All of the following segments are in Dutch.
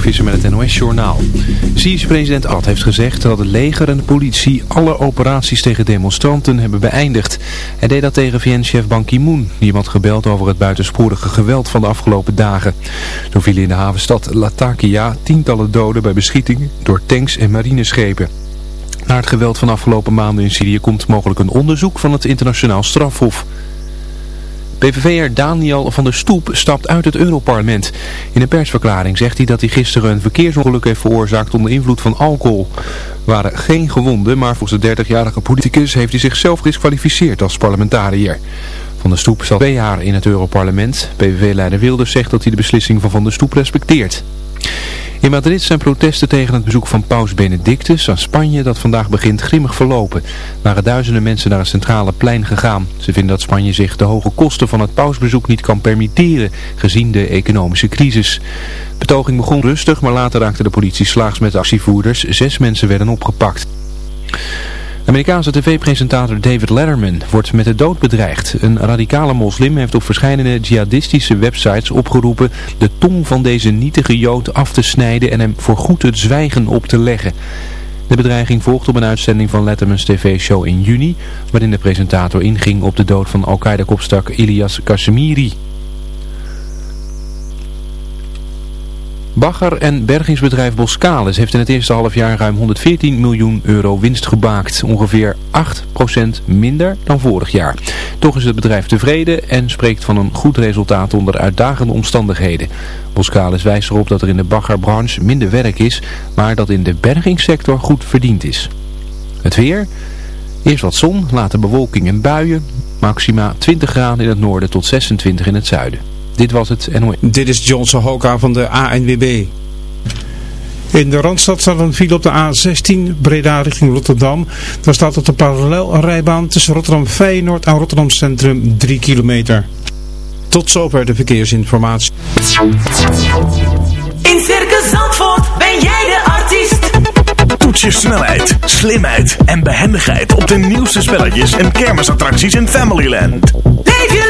Visser met het NOS-journaal. Syrische president Ad heeft gezegd dat het leger en de politie alle operaties tegen demonstranten hebben beëindigd. Hij deed dat tegen VN-chef Ban Ki-moon, die had gebeld over het buitensporige geweld van de afgelopen dagen. Toen vielen in de havenstad Latakia tientallen doden bij beschietingen door tanks en marineschepen. Na het geweld van de afgelopen maanden in Syrië komt mogelijk een onderzoek van het internationaal strafhof. PVV'er Daniel van der Stoep stapt uit het Europarlement. In een persverklaring zegt hij dat hij gisteren een verkeersongeluk heeft veroorzaakt onder invloed van alcohol. Er waren geen gewonden, maar volgens de 30-jarige politicus heeft hij zichzelf gedisqualificeerd als parlementariër. Van der Stoep zat twee jaar in het Europarlement. PVV-leider Wilders zegt dat hij de beslissing van Van der Stoep respecteert. In Madrid zijn protesten tegen het bezoek van paus Benedictus aan Spanje dat vandaag begint grimmig verlopen. Er waren duizenden mensen naar het centrale plein gegaan. Ze vinden dat Spanje zich de hoge kosten van het pausbezoek niet kan permitteren, gezien de economische crisis. De betoging begon rustig, maar later raakte de politie slaags met de actievoerders. Zes mensen werden opgepakt. Amerikaanse tv-presentator David Letterman wordt met de dood bedreigd. Een radicale moslim heeft op verschillende jihadistische websites opgeroepen de tong van deze nietige jood af te snijden en hem voorgoed het zwijgen op te leggen. De bedreiging volgt op een uitzending van Letterman's tv-show in juni, waarin de presentator inging op de dood van Al-Qaeda-kopstak Ilyas Kashmiri. Bagger en bergingsbedrijf Boskalis heeft in het eerste halfjaar ruim 114 miljoen euro winst gebaakt. Ongeveer 8% minder dan vorig jaar. Toch is het bedrijf tevreden en spreekt van een goed resultaat onder uitdagende omstandigheden. Boskalis wijst erop dat er in de baggerbranche minder werk is, maar dat in de bergingssector goed verdiend is. Het weer... Eerst wat zon, later bewolking en buien. Maxima 20 graden in het noorden tot 26 in het zuiden. Dit was het NOS. Dit is Johnson Hoka van de ANWB. In de Randstad staat een file op de A16 Breda richting Rotterdam. Daar staat op de parallelrijbaan tussen Rotterdam Feyenoord en Rotterdam Centrum 3 kilometer. Tot zover de verkeersinformatie. In Circus Zandvoort ben jij de artiest. Toets je snelheid, slimheid en behendigheid op de nieuwste spelletjes en kermisattracties in Familyland. Leef je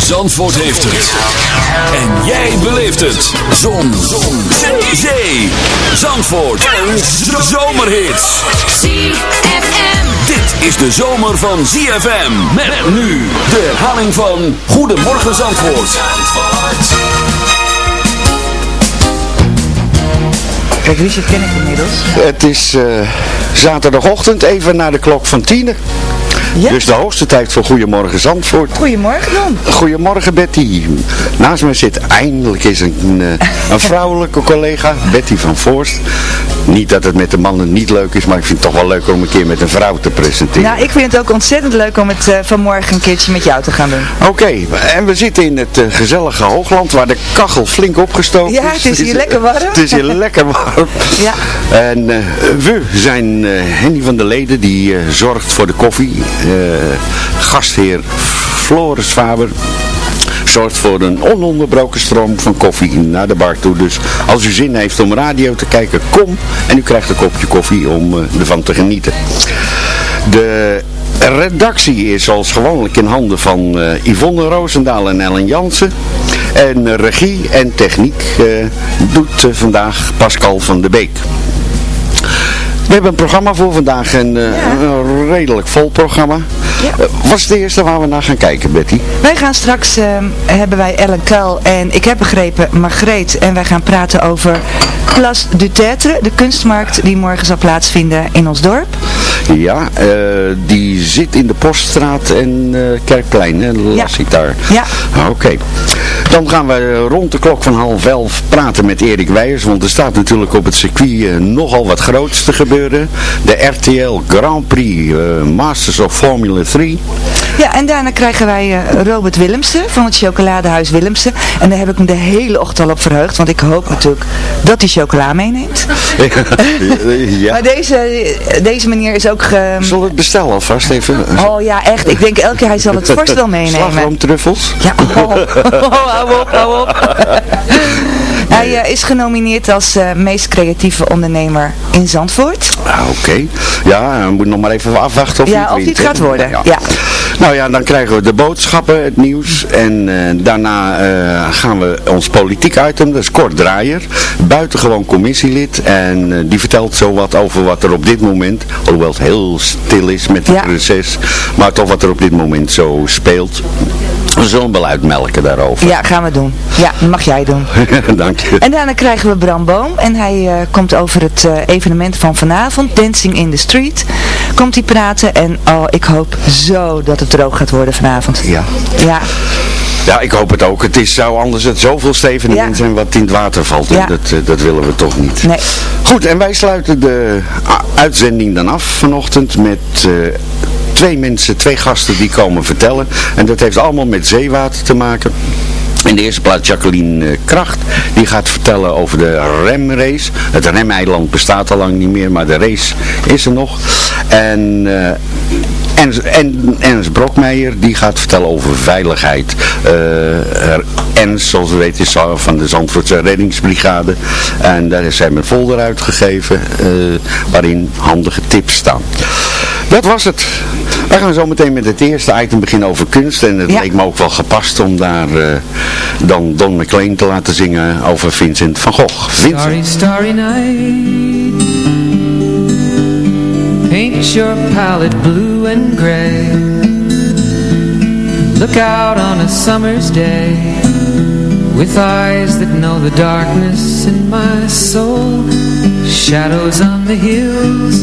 Zandvoort heeft het. En jij beleeft het. Zon. Zon. Zee. Zee. Zandvoort. Een zomerhit. ZFM. Dit is de zomer van ZFM. Met nu de herhaling van Goedemorgen Zandvoort. Kijk, Richard ken ik inmiddels. Het is eh, zaterdagochtend, even na de klok van tien. Ja. Dus de hoogste tijd voor Goedemorgen Zandvoort. Goedemorgen dan. Goedemorgen Betty. Naast mij zit eindelijk eens een, eh, een vrouwelijke collega, Betty van Voorst. Niet dat het met de mannen niet leuk is, maar ik vind het toch wel leuk om een keer met een vrouw te presenteren. Nou, ik vind het ook ontzettend leuk om het eh, vanmorgen een keertje met jou te gaan doen. Oké, en we zitten in het eh, gezellige Hoogland waar de kachel flink opgestoken Ja, is. het is hier lekker warm. Het is hier lekker warm. Ja. En eh, we zijn Henny van der Leden die zorgt voor de koffie. Gastheer Floris Faber zorgt voor een ononderbroken stroom van koffie naar de bar toe. Dus als u zin heeft om radio te kijken, kom en u krijgt een kopje koffie om eh, ervan te genieten. De redactie is zoals gewoonlijk in handen van eh, Yvonne Roosendaal en Ellen Jansen. En regie en techniek eh, doet vandaag Pascal van de Beek. We hebben een programma voor vandaag, een, een redelijk vol programma. Ja. Eh, wat is het eerste waar we naar gaan kijken, Betty? Wij gaan straks, ehm, hebben wij Ellen Kuil en ik heb begrepen Margreet. En wij gaan praten over Place du Théâtre, de kunstmarkt die morgen zal plaatsvinden in ons dorp. Ja, eh, die zit in de Poststraat en eh, Kerkplein, hè, las Ja. ik daar. Ja. Ah, Oké. Dan gaan we rond de klok van half elf praten met Erik Weijers, want er staat natuurlijk op het circuit eh, nogal wat groots te gebeuren. De RTL Grand Prix Masters of Formula 3. Ja, en daarna krijgen wij eh, Robert Willemsen van het chocoladehuis Willemsen. En daar heb ik me de hele ochtend al op verheugd, want ik hoop natuurlijk dat hij chocola meeneemt. ja. Maar deze, deze meneer is ook... ge- we het bestellen alvast even? Oh ja, echt. Ik denk elke keer hij zal het vast wel meenemen. Slagroomtruffels? Ja, oh, hou op, hou op. Hij eh, is genomineerd als eh, meest creatieve ondernemer in Zandvoort. Ah, Oké. Ja, we moeten nog maar even afwachten of Ja, hij het het gaat worden, ja. Nou ja, dan krijgen we de boodschappen, het nieuws. En eh, daarna gaan we ons politiek item, dat is Kort Draaier. Buitengewoon commissielid. En die vertelt zo wat over wat er op dit moment, alhoewel het heel stil is met het Ja. reces. Maar toch wat er op dit moment zo speelt. Wel uitmelken daarover. Ja, gaan we doen. Ja, dat mag jij doen. Dank je. En daarna krijgen we Bram Boom. En hij eh, komt over het eh, evenement van vanavond, Dancing in the Street. Komt hij praten. En oh, ik hoop zo dat het droog gaat worden vanavond. Ja. Ja, Ja, ik hoop het ook. Het is, zou anders het zoveel evenement Ja. zijn wat in het water valt. Ja. Dat, eh, dat willen we toch niet. nee. Goed, en wij sluiten de uitzending dan af vanochtend met twee mensen, twee gasten die komen vertellen. En dat heeft allemaal met zeewater te maken. In de eerste plaats Jacqueline eh, Kracht. Die gaat vertellen over de remrace. Het remeiland bestaat al lang niet meer, maar de race is er nog. En... eh, en, en Ernst Brokmeijer die gaat vertellen over veiligheid. Er- Ernst, zoals we weten, is van de Zandvoortse reddingsbrigade. En daar is hij een folder uitgegeven waarin handige tips staan. Dat was het. We gaan zo meteen met het eerste item beginnen over kunst. En het Ja. leek me ook wel gepast om daar eh, dan Don McLean te laten zingen over Vincent van Gogh. Vincent. Starry, starry night Paint your palette blue and gray Look out on a summer's day With eyes that know the darkness in my soul Shadows on the hills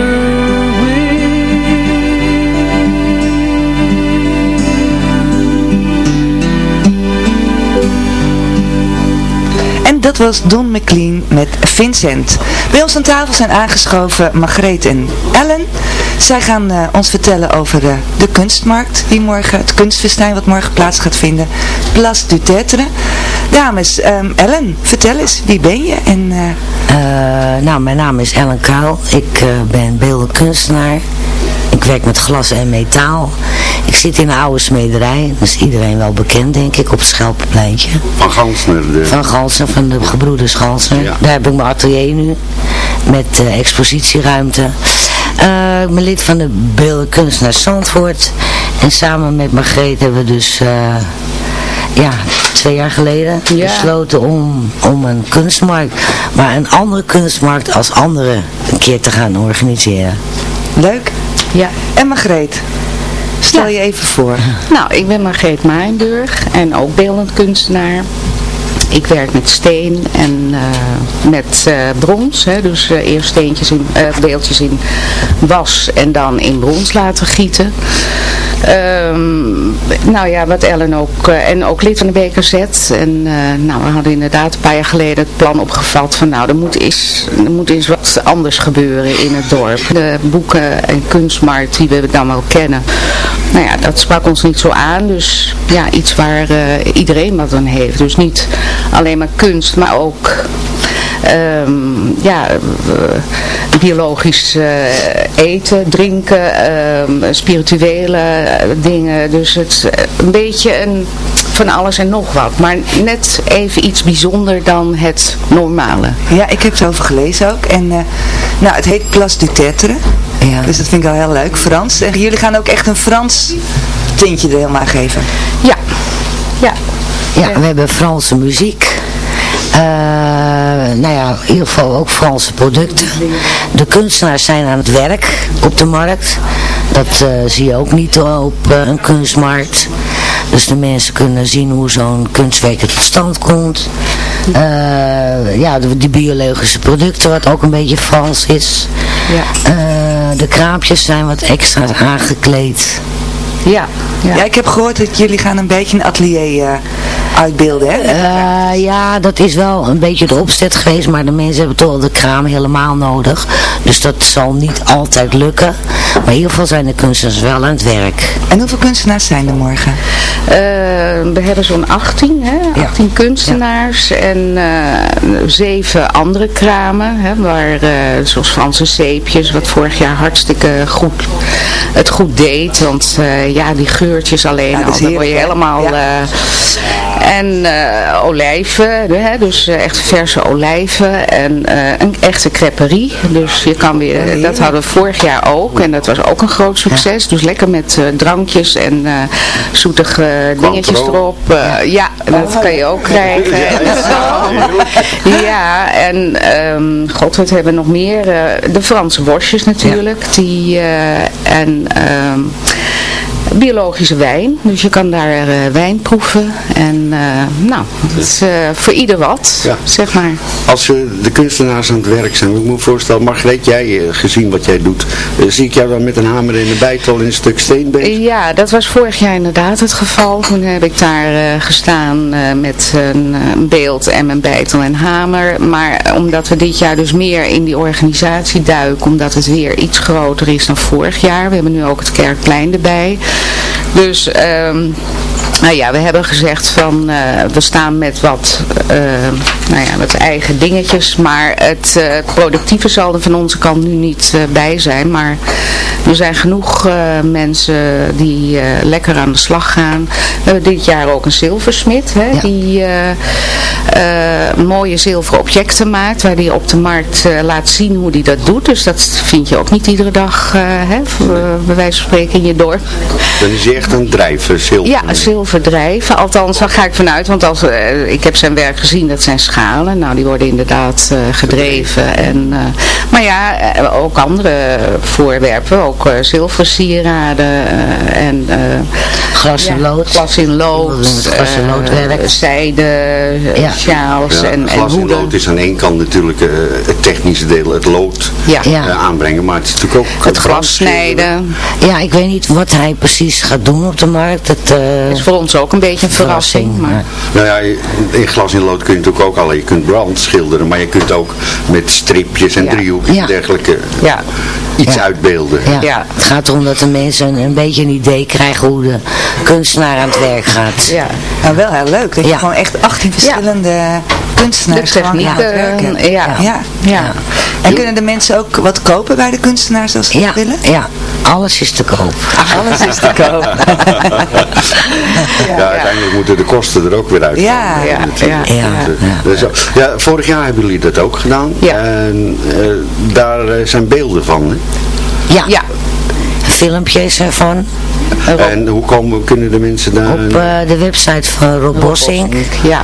dat was Don McLean met Vincent. Bij ons aan tafel zijn aangeschoven Margreet en Ellen. Zij gaan eh, ons vertellen over eh, de kunstmarkt die morgen, het kunstfestijn wat morgen plaats gaat vinden. Place du Tetre. Dames, ehm, Ellen, vertel eens, wie ben je? En, eh, nou, mijn naam is Ellen Kuil. Ik ben beeldend kunstenaar. Ik werk met glas en metaal. Ik zit in een oude smederij. Dat is iedereen wel bekend, denk ik, op het Schelpenpleintje. Van Gansner. De... Van Galsen, van de gebroeders Galsen. Ja. Daar heb ik mijn atelier nu. Met eh, expositieruimte. Eh, ik ben lid van de beeldend kunstenaar Zandvoort. En samen met Margreet hebben we dus... eh, ja, twee jaar geleden besloten om, om een kunstmarkt, maar een andere kunstmarkt als andere een keer te gaan organiseren. leuk. Ja. En Margreet, stel je even voor. Nou, ik ben Margreet Maaienburg en ook beeldend kunstenaar. Ik werk met steen en eh, met eh, brons. Hè, dus eh, eerst steentjes in, beeldjes in was en dan in brons laten gieten. Ehm, nou ja, wat Ellen ook, eh, en ook lid van de BKZ. En eh, nou, we hadden inderdaad een paar jaar geleden het plan opgevat van nou, er moet eens, er moet eens wat anders gebeuren in het dorp. De boeken en kunstmarkt die we dan wel kennen, nou ja, dat sprak ons niet zo aan. Dus ja, iets waar eh, iedereen wat aan heeft. Dus niet alleen maar kunst, maar ook ehm, ja, eh, biologisch eh, eten, drinken, ehm, spirituele eh, dingen. Dus het een beetje een, van alles en nog wat. Maar net even iets bijzonder dan het normale. Ja, ik heb het over gelezen ook. En eh, nou, het heet Place du Tetre. Ja. Dus dat vind ik wel heel leuk, Frans. En jullie gaan ook echt een Frans tintje er helemaal geven. Ja, ja. Ja, we hebben Franse muziek. Eh, nou ja, in ieder geval ook Franse producten. De kunstenaars zijn aan het werk op de markt. Dat eh, zie je ook niet op eh, een kunstmarkt. Dus de mensen kunnen zien hoe zo'n kunstwerk tot stand komt. Eh, ja, de, die biologische producten, wat ook een beetje Frans is. Ja. Eh, de kraampjes zijn wat extra aangekleed. Ja, Ja. ik heb gehoord dat jullie gaan een beetje een atelier eh, uitbeelden, hè? Eh, ja, dat is wel een beetje de opzet geweest, maar de mensen hebben toch wel de kraam helemaal nodig. Dus dat zal niet altijd lukken. Maar in ieder geval zijn de kunstenaars wel aan het werk. En hoeveel kunstenaars zijn er morgen? Eh, we hebben zo'n 18, hè? 18 kunstenaars en eh, zeven andere kramen, hè? waar, eh, zoals Franse Zeepjes, wat vorig jaar hartstikke goed, het goed deed. Want eh, ja, die geurtjes alleen al, daar word je helemaal... Ja. eh, en eh, olijven, hè? dus eh, echt verse olijven en eh, een echte creperie. Dus je kan weer, dat hadden we vorig jaar ook en dat was ook een groot succes. Dus lekker met drankjes en zoetige dingetjes erop. Ja, dat kan je ook krijgen. Ja, en ehm, god, wat hebben we nog meer? De Franse worstjes natuurlijk. Die, en ehm, biologische wijn. Dus je kan daar eh, wijn proeven. En eh, nou, het is eh, voor ieder wat, Ja. zeg maar. Als de kunstenaars aan het werk zijn, ik moet me voorstellen, Margreet, jij gezien wat jij doet, zie ik jou dan met een hamer en een bijtel in een stuk steen bezig? Ja, dat was vorig jaar inderdaad het geval. Toen heb ik daar gestaan met een, een beeld en mijn bijtel en hamer. Maar omdat we dit jaar dus meer in die organisatie duiken, omdat het weer iets groter is dan vorig jaar. We hebben nu ook het Kerkplein erbij. Dus... ehm nou ja, we hebben gezegd van eh, we staan met wat, eh, nou ja, met eigen dingetjes, maar het eh, productieve zal er van onze kant nu niet eh, bij zijn. Maar er zijn genoeg eh, mensen die eh, lekker aan de slag gaan. We hebben dit jaar ook een zilversmid, hè, die eh, eh, mooie zilveren objecten maakt, waar die op de markt eh, laat zien hoe die dat doet. Dus dat vind je ook niet iedere dag, eh, hè, voor, bij wijze van spreken in je dorp. Dan is echt aan het drijven, zilver. Ja, zilverdrijven. Althans, daar ga ik vanuit. Want als, eh, ik heb zijn werk gezien, dat zijn schalen. Nou, die worden inderdaad eh, gedreven. En, eh, maar ja, ook andere voorwerpen. Ook eh, zilveren sieraden. eh, en, eh, Glas in ja, lood. Glas in lood. Glas in loodwerk. zijde, Ja. sjaals Ja, en, en glas in hoeden. lood is aan één kant natuurlijk eh, het technische deel, het lood Ja. Ja. eh, aanbrengen, maar het is natuurlijk ook Het glas snijden. Ja, ik weet niet wat hij precies gaat doen op de markt. Dat eh, is voor ons ook een beetje een verrassing. Maar... Nou ja, in glas in lood kun je natuurlijk ook al, je kunt brand schilderen, maar je kunt ook met stripjes en Ja. en dergelijke Ja. iets Ja. uitbeelden. ja. Ja. Het gaat erom dat de mensen een, een beetje een idee krijgen hoe de kunstenaar aan het werk gaat. Ja. Nou, wel heel leuk. Dat je Ja. gewoon echt 18 verschillende kunstenaars aan het werk hebt. ja. Ja. En kunnen de mensen ook wat kopen bij de kunstenaars als ze Ja, dat willen? ja, alles is te koop. Alles is te koop. Ja, uiteindelijk moeten de kosten er ook weer uit. Ja. Ja, Dus, ja. dus ja, vorig jaar hebben jullie dat ook gedaan. Ja. En eh, daar eh, zijn beelden van. Hè? Ja, Ja. filmpjes ervan En hoe komen, kunnen de mensen daar... op eh, de website van Rob Bossink. Ja.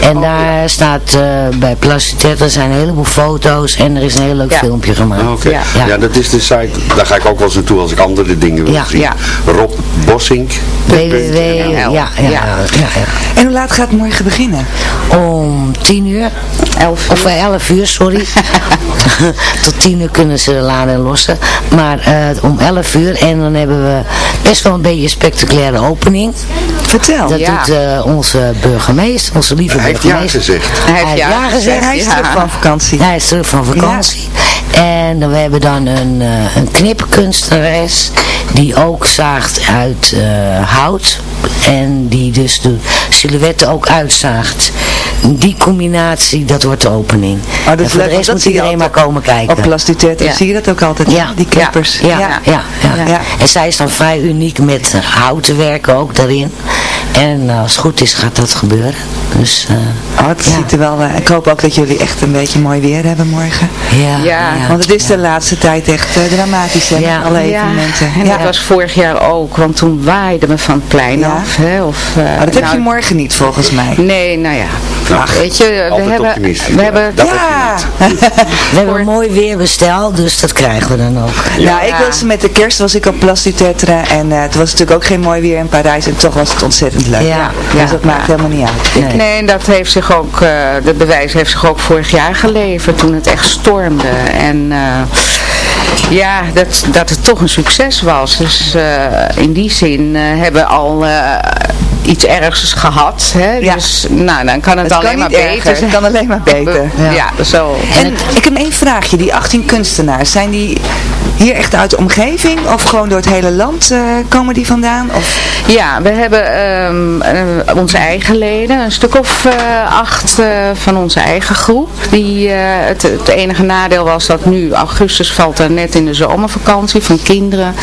En daar staat eh, bij er zijn een heleboel foto's en er is een heel leuk Ja. filmpje gemaakt. Ah, Oké, Ja. ja. Ja. dat is de site, daar ga ik ook wel eens naartoe als ik andere dingen wil Ja. zien. Ja. Rob Bossink. www. Ja, ja, ja, ja, ja. En hoe laat gaat het morgen beginnen? Om 10 uur. Elf uur. Of eh, 11 uur, sorry. Tot 10 uur kunnen ze laden en lossen. Maar eh, om 11 uur en dan hebben we best wel een beetje een spectaculaire opening. Vertel. Dat Ja. doet eh, onze burgemeester, onze lieve Hij heeft ja burgemeester. gezegd. Hij heeft ja gezegd. Hij is Ja. terug van vakantie. Hij is terug van vakantie. En dan, we hebben dan een, eh, een knipkunstenares die ook zaagt uit eh, hout. En die dus de silhouetten ook uitzaagt. Die combinatie, dat wordt de opening. Oh, dat en is voor leuk, de rest dat moet zie je iedereen maar komen kijken. Op Plas du Tetre Ja. zie je dat ook altijd, Ja. die knippers. Ja, ja, ja. ja. Ja. En zij is dan vrij uniek met houten werken ook daarin. En eh, als het goed is gaat dat gebeuren. Dus, Oh, het Ja. ziet er wel... eh, ik hoop ook dat jullie echt een beetje mooi weer hebben morgen. ja, Ja, Want het is de laatste tijd echt dramatisch, hè, alle Ja, evenementen. en Ja. dat was vorig jaar ook, want toen waaide me van het plein Ja. Hè, of, eh, Maar dat heb nou, je morgen niet, volgens mij. Nee, nou ja. Ach, Weet je, we hebben, we hebben Dat Ja! We hebben mooi weer besteld, dus dat krijgen we dan ook. Nou, ik was met de kerst was ik op du Tetre en eh, het was natuurlijk ook geen mooi weer in Parijs en toch was het ontzettend leuk. Ja, Dus ja. dat maakt helemaal niet uit. Nee. Nee, en dat heeft zich ook, eh de bewijs heeft zich ook vorig jaar geleverd toen het echt stormde. En eh, ja, dat, dat het toch een succes was. Dus eh, in die zin eh, hebben al eh, iets ergs gehad. Hè? Dus nou, dan kan het, Het alleen kan maar beter. erger, het kan alleen maar beter. Ja, zo. En ik heb één vraagje. Die 18 kunstenaars, zijn die hier echt uit de omgeving? Of gewoon door het hele land eh, komen die vandaan? Of... Ja, we hebben ehm, eh, onze eigen leden, een stuk of eh, acht van onze eigen groep. Die, het, het enige nadeel was dat nu augustus valt er net in de zomervakantie van kinderen.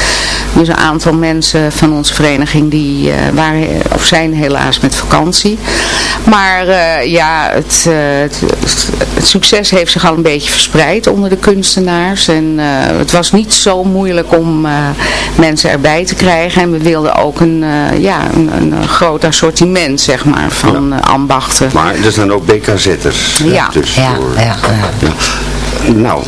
Dus een aantal mensen van onze vereniging die waren of zijn helaas met vakantie. Maar ja, het, het, succes heeft zich al een beetje verspreid onder de kunstenaars. En het was niet zo moeilijk om eh, mensen erbij te krijgen. En we wilden ook een, eh, ja, een, een groot assortiment zeg maar, van eh, ambachten. Maar er zijn ook BKZ'ers. Ja. tussendoor. Ja, ja, Ja. Nou,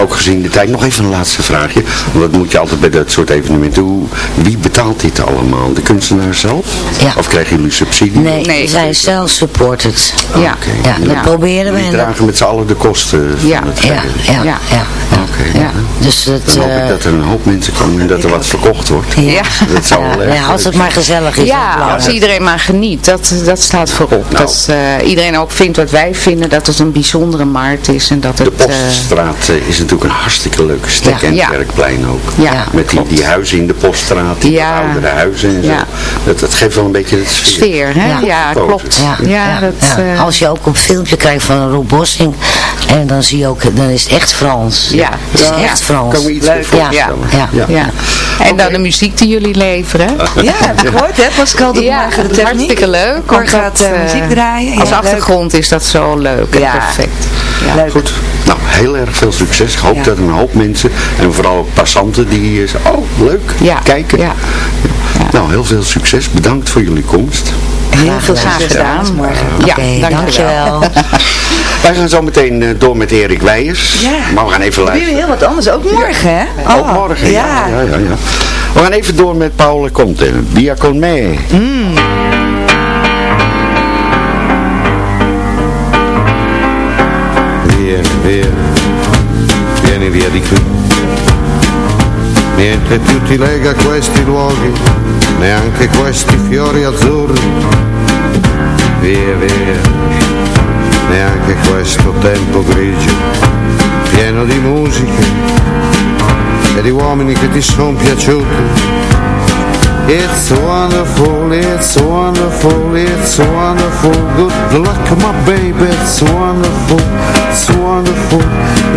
ook gezien de tijd, nog even een laatste vraagje. Want dat moet je altijd bij dat soort evenementen. Hoe, wie betaalt dit allemaal? De kunstenaar zelf? Ja. Of krijgen jullie subsidie? Nee, we zijn self-supported. Ja. ja, dat proberen we. En dragen met z'n allen de kosten Ja. van het Ja, ja, ja. Dus het, Dan hoop ik eh, dat er een hoop mensen komen en dat er wat verkocht wordt. Ja. Dat zal wel ja, erg als het maar gezellig is. Ja, dat als iedereen maar geniet, dat, dat staat voorop. Nou. Dat eh, iedereen ook vindt wat wij vinden, dat het een bijzondere markt is. En dat De het, eh, Poststraat eh, is natuurlijk een hartstikke leuke stek Ja. en Ja. het werkplein ook. Ja, Met die, die huizen in de Poststraat, die Ja. oudere huizen en zo. Ja. Dat, dat geeft wel een beetje het sfeer. sfeer, hè? Ja. Ja, klopt. Ja, Ja, ja, dat, ja. eh, Als je ook op filmpje krijgt van Rob Bossing, en dan zie je ook, dan is het echt Frans. Ja. Het is Ja. echt Frans. Kan me iets bij ja. voorstellen. Ja. Ja. ja. En dan de muziek die jullie leveren. Ja, heb ik gehoord, hè? Pascal doet Ja, morgen de dat is techniek. hartstikke leuk. Cor gaat dat, eh, muziek draaien. Als Ja, leuk. achtergrond is dat zo leuk en Ja. perfect. Leuk. Goed. Heel erg veel succes. Ik hoop Ja. dat een hoop mensen, en vooral ook passanten die hier zeggen, oh leuk, Ja. kijken. Ja. Nou, heel veel succes. Bedankt voor jullie komst. Heel veel Graag succes gedaan. morgen. Ja, dankjewel. Wij gaan zo meteen eh, door met Erik Weijers. Ja. Maar we gaan even We doen luisteren. heel wat anders, ook morgen, hè? Ook Oh, morgen, ja. Ja, ja, ja. We gaan even door met Paul Conte. Via con me. Vieni, via, vieni via di qui. Niente più ti lega questi luoghi, neanche questi fiori azzurri. Via, via, neanche questo tempo grigio, pieno di musiche e di uomini che ti sono piaciuti. It's wonderful, it's wonderful, it's wonderful. Good luck, my baby. It's wonderful, it's wonderful,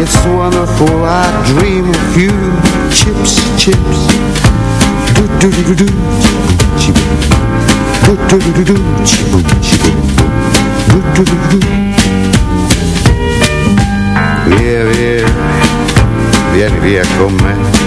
it's wonderful. I dream of you. Chips, chips. Do do do do do. Chip. Do do do do do. Chip, chip. Do do do do. Via, via, via con me.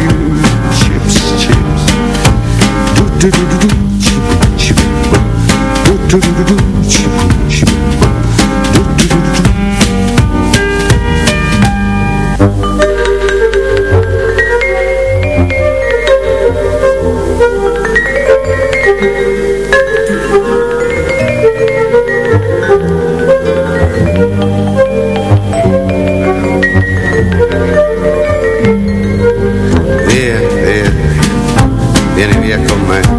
you. Vieni via con.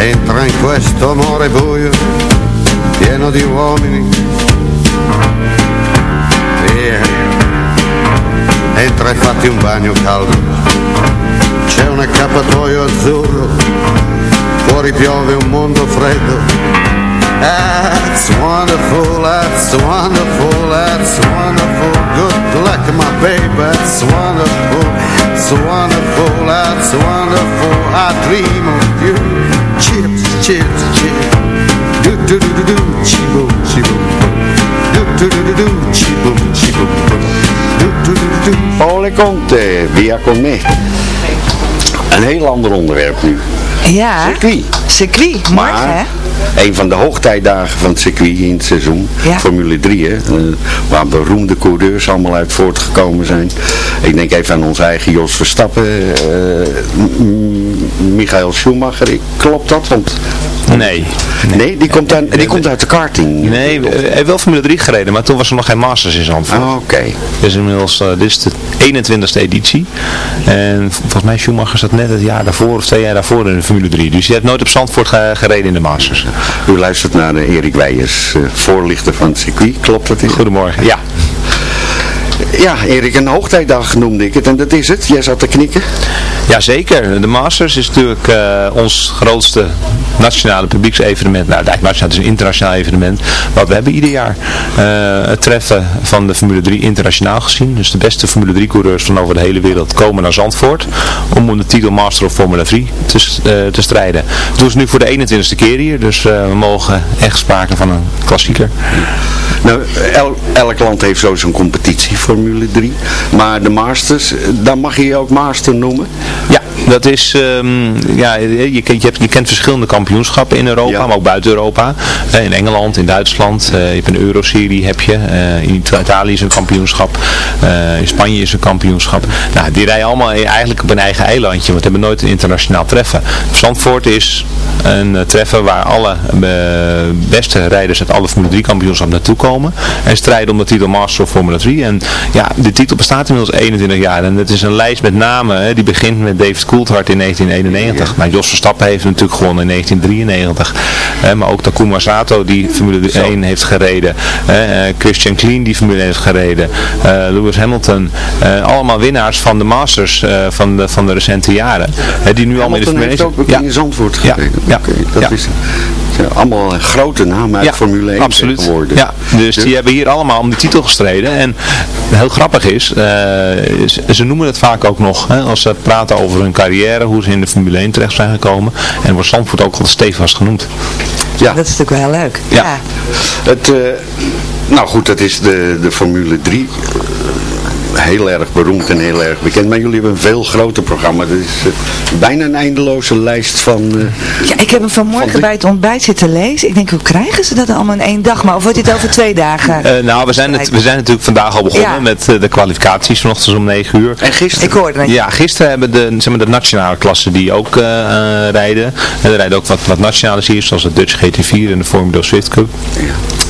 Entra in questo amore buio, pieno di uomini. Via, entra e fatti un bagno caldo. C'è un accappatoio azzurro, fuori piove un mondo freddo. That's wonderful, that's wonderful, that's wonderful. Good luck, my baby, that's wonderful, it's wonderful, that's wonderful. I dream of you. Chips, chips, chips. Do do do do do, chibo, chibo. Do do do do do, chibo, chibo. Do do do do do. Paul Conte, Via con me. Een heel ander onderwerp nu. Ja. Circuit. Circuit, morgen Maar hè? Een van de hoogtijdagen van het circuit in het seizoen, Ja. Formule 3, hè, eh, waar beroemde coureurs allemaal uit voortgekomen zijn. Ik denk even aan onze eigen Jos Verstappen, M- Michael Schumacher, klopt dat? Want, Nee. nee, die, komt, aan, die komt uit de karting. Nee, hij heeft wel Formule 3 gereden, maar toen was er nog geen Masters in Zandvoort. Ah, Oké. Dus inmiddels, eh, dit is de 21ste editie. En volgens mij Schumacher zat net het jaar daarvoor of twee jaar daarvoor in de Formule 3. Dus hij heeft nooit op Zandvoort ge- gereden in de Masters. U luistert naar eh, Erik Weijers, eh, voorlichter van het circuit, klopt dat? Goedemorgen. Ja. Ja, Erik, een hoogtijdag noemde ik het en dat is het. Jij zat te knikken. Jazeker, de Masters is natuurlijk ons grootste nationale publieksevenement. Nou, het is een internationaal evenement. Wat we hebben ieder jaar eh, het treffen van de Formule 3 internationaal gezien. Dus de beste Formule 3 coureurs van over de hele wereld komen naar Zandvoort. Om om de titel Master of Formula 3 te, eh, te strijden. Dat doen ze nu voor de 21ste keer hier. Dus eh, we mogen echt sprake van een klassieker. Nou, el- elk land heeft zo zijn competitie, Formule 3. Maar de Masters, dan mag je je ook Master noemen. Ja, dat is, ehm, ja, je, kent- je, hebt, je kent verschillende kampioenschappen in Europa, maar ook buiten Europa. Eh, in Engeland, in Duitsland, eh, je hebt een Euroserie heb je, eh, in Italië is een kampioenschap, in Spanje is een kampioenschap. Nou, die rijden allemaal eigenlijk op een eigen eilandje, want we hebben nooit een internationaal treffen. Zandvoort is een treffen waar alle beste rijders uit alle Formule 3 kampioenschappen naartoe komen en strijden om de titel Master of Formula 3. En ja, de titel bestaat inmiddels 21 jaar en het is een lijst met namen, hè, die begint met David Coulthard in 1991. Maar Jos Verstappen heeft natuurlijk gewonnen in 1993. Hè, maar ook Takuma Sato die Formule 1 heeft gereden. Eh, Christian Klein die Formule 1 heeft gereden. eh, Lewis Hamilton. eh, allemaal winnaars van de Masters eh, van, de, van de recente jaren. Die nu allemaal in de Formule 1 heeft ook in Zandvoort Ja, gereden. ja, dat ja. is allemaal grote namen uit Ja, Formule 1 absoluut. geworden. Ja, dus die hebben hier allemaal om de titel gestreden. En heel grappig is, eh, ze, noemen het vaak ook nog, hè, als ze praten over hun carrière, hoe ze in de Formule 1 terecht zijn gekomen. En wordt Zandvoort ook stevast genoemd. Ja. Dat is natuurlijk wel heel leuk. Ja. Het, eh, nou goed, dat is de, de Formule 3. Heel erg beroemd en heel erg bekend. Maar jullie hebben een veel groter programma. Dat is eh, bijna een eindeloze lijst van... eh, Ja, ik heb hem vanmorgen bij het ontbijt zitten lezen. Ik denk, hoe krijgen ze dat allemaal in één dag? Maar of wordt dit over twee dagen? Eh, nou, we zijn, het, we zijn natuurlijk vandaag al begonnen Ja. met de kwalificaties vanochtend om 9 uur. En gisteren? Ik hoorde het. Ja, gisteren hebben de, zeg maar, de nationale klassen die ook rijden. En er rijden ook wat, wat nationales hier, zoals de Dutch GT4 en de Formula Swift Cup.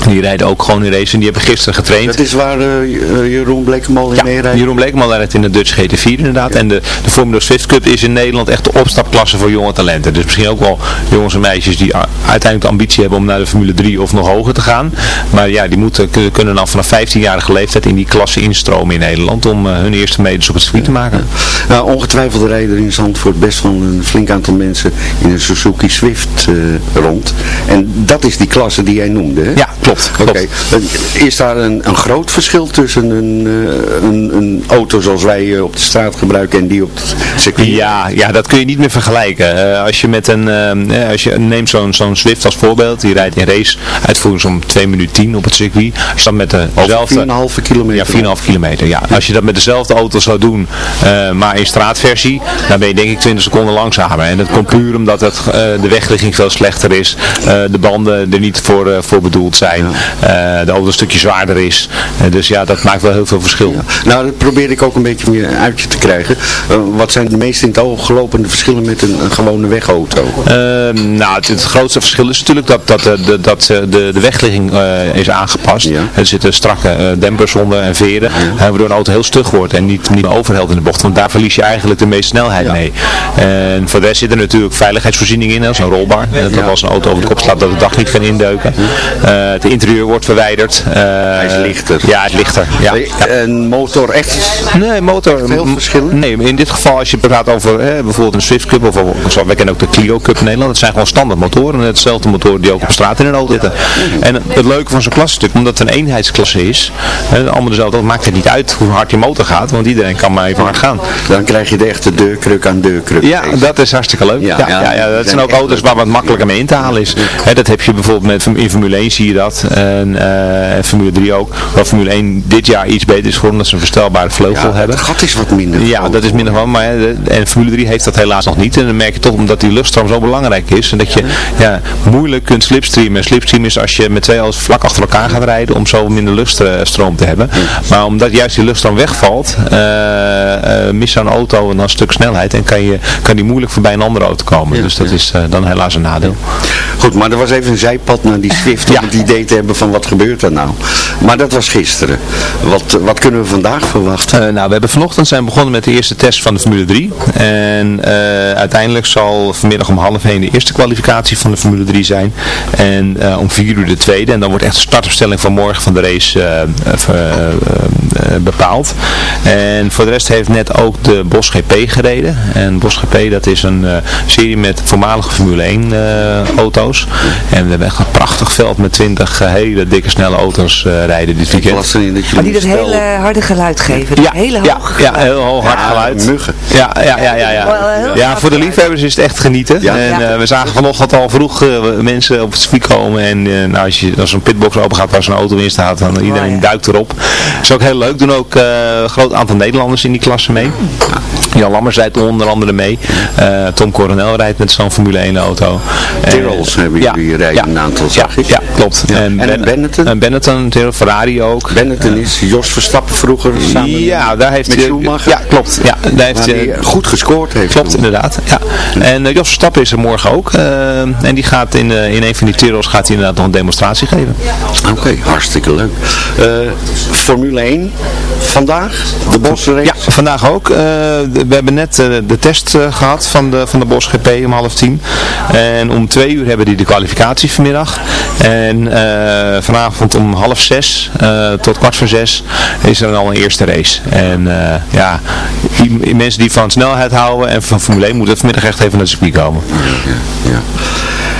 Die rijden ook gewoon in race en die hebben gisteren getraind. dat is waar eh, Jeroen Blekemal in Ja, meerijdt. Jeroen Bleekman rijdt in de Dutch GT4 inderdaad. En de, de Formula Swift Cup is in Nederland echt de opstapklasse voor jonge talenten. Dus misschien ook wel jongens en meisjes die uiteindelijk de ambitie hebben om naar de Formule 3 of nog hoger te gaan. Maar ja, die moeten, kun- kunnen dan vanaf 15-jarige leeftijd in die klasse instromen in Nederland om eh, hun eerste medes op het circuit te maken. Nou, ongetwijfeld rijden er in Zandvoort best wel een flink aantal mensen in een Suzuki Swift eh, rond. En dat is die klasse die jij noemde, hè? Ja, klopt. Oké. klopt. Eh, Is daar een, een groot verschil tussen een, eh, een, een auto zoals wij eh, op de straat gebruiken en die op het circuit? Ja, ja, dat kun je niet meer vergelijken. Als je met een, als je neemt zo'n zo'n Swift als voorbeeld, die rijdt in race uitvoering om 2 minuten 10 op het circuit. Als dat met dezelfde... 4,5 kilometer. Ja, 4,5 kilometer. Ja. Als je dat met dezelfde auto zou doen, maar in straatversie, dan ben je denk ik 20 seconden langzamer. En dat komt puur omdat het, de wegligging veel slechter is, de banden er niet voor, voor bedoeld zijn, eh, de auto een stukje zwaarder is. Eh, dus ja, dat maakt wel heel veel verschil. Nou, dat probeer ik ook een beetje meer uit je te krijgen. Eh, wat zijn de meest in het oog gelopende verschillen met een, een gewone wegauto? Ehm, nou, het, het grootste verschil is natuurlijk dat, dat, de, dat de, de wegligging is aangepast. Er zitten strakke dempers onder en veren, waardoor een auto heel stug wordt en niet, niet meer overhelt in de bocht. Want daar verlies je eigenlijk de meeste snelheid mee. En voor de rest zit er natuurlijk veiligheidsvoorziening in, is een rolbaar. En dat als een auto over de kop slaat dat het dag niet kan indeuken. Het interieur wordt verwijderd. Hij is lichter. Ja, het lichter. Ja. Een motor echt? Nee, motor. Veel verschillen? Nee, in dit geval als je praat over hè, bijvoorbeeld een Swift Cup of, of wij kennen ook de Clio Cup in Nederland. Dat zijn gewoon standaard motoren. Hetzelfde motoren die ook op straat in een auto zitten. En het leuke van zo'n klasse natuurlijk, omdat het een eenheidsklasse is, hè, allemaal dezelfde, dan maakt het niet uit hoe hard je motor gaat, want iedereen kan maar even hard gaan. Dan krijg je de echte deurkruk aan deurkruk. Ja, dat is hartstikke leuk. Ja, ja, ja, dat zijn ook auto's waar wat makkelijker mee in te halen is. Hè, dat heb je bijvoorbeeld met, in Formule 1 zie je dat. En, eh, en Formule 3 ook. Waar Formule 1 dit jaar iets beter is geworden omdat ze een verstelbare vleugel Ja, hebben. het gat is wat minder. Ja, dat is minder van. Maar de- en Formule 3 heeft dat helaas nog niet. En dan merk je toch omdat die luchtstroom zo belangrijk is. En dat je ja, moeilijk kunt slipstreamen. En slipstream is als je met twee auto's vlak achter elkaar gaat rijden om zo minder luchtstroom te hebben. Maar omdat juist die luchtstroom wegvalt, eh, eh, mist zo'n auto dan een stuk snelheid. En kan, je, kan die moeilijk voorbij een andere auto komen. dus dat is eh, dan helaas een nadeel. Goed, maar er was even een zijpad naar die Swift om het idee hebben van wat gebeurt er nou. Maar dat was gisteren. Wat, wat kunnen we vandaag verwachten? Eh, nou, we hebben vanochtend zijn begonnen met de eerste test van de Formule 3. En eh, uiteindelijk zal vanmiddag om half 1 de eerste kwalificatie van de Formule 3 zijn. En eh, om 4 uur de tweede. En dan wordt echt de startopstelling van morgen van de race eh, bepaald. En voor de rest heeft net ook de Bosch GP gereden. En Bosch GP dat is een eh, serie met voormalige Formule 1 eh, auto's. En we hebben echt een prachtig veld met 20 hele dikke snelle auto's eh, rijden dit weekend. Maar die dat hele harde geluid geven. Dat hele hoog. Ja, heel hoog hard geluid. Muggen. Ja, ja, ja, ja. Ja, ja voor de liefhebbers is het echt genieten. Ja. En Ja. eh, we zagen vanochtend al vroeg eh, mensen op het circuit komen. En eh, nou, als, je, als zo'n pitbox open gaat waar zo'n auto in staat, dan iedereen ja. duikt erop. is ook heel leuk. Doen ook eh, een groot aantal Nederlanders in die klasse mee. Jan Lammers rijdt onder andere mee. Eh, Tom Coronel rijdt met zo'n Formule 1 auto. En- Tyrrells hebben ja, jullie rijden een aantal, ja, zag ja, klopt. En Ben- Benetton? En Benetton, Tyrrell, Ferrari ook. Benetton is Jos Verstappen vroeger samen ja, daar heeft met hij, Schumacher. Ja, klopt. Ja, daar heeft hij, goed gescoord heeft. Klopt, toen. inderdaad. Ja. En Jos Verstappen is er morgen ook. eh, en die gaat in, eh, in een van die Tyrrells gaat hij inderdaad nog een demonstratie geven. Oké, hartstikke leuk. Eh, Formule 1, vandaag, de Bosse Ja, vandaag ook. Eh, de- we hebben net eh, de test eh, gehad van de, van de Bosch GP om half tien. En om twee uur hebben die de kwalificatie vanmiddag. En eh, vanavond om half zes eh, tot kwart voor zes is er al een eerste race. En eh, ja, die, die mensen die van snelheid houden en van Formule 1 moeten vanmiddag echt even naar het circuit komen. Ja.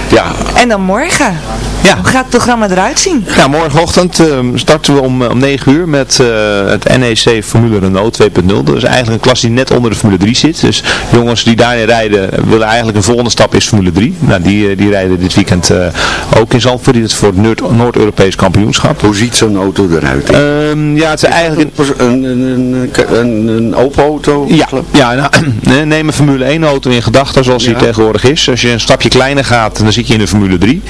ja, En dan morgen. Ja. Hoe gaat het programma eruit zien? Ja, morgenochtend eh, starten we om, eh, om 9 uur met eh, het NEC Formule Renault 2.0. Dat is eigenlijk een klas die net onder de Formule 3 zit. Dus jongens die daarin rijden willen eigenlijk een volgende stap is Formule 3. Nou, die, die rijden dit weekend eh, ook in Zandvoort. Dit is voor het Noord- Noord-Europees kampioenschap. hoe ziet zo'n auto eruit? Ehm, ja, het is eigenlijk... een, een, een, een, een open auto? Ja, ja nou, neem een Formule 1 auto in gedachten zoals die Ja. tegenwoordig is. Als je een stapje kleiner gaat, dan zit je in de Formule 3.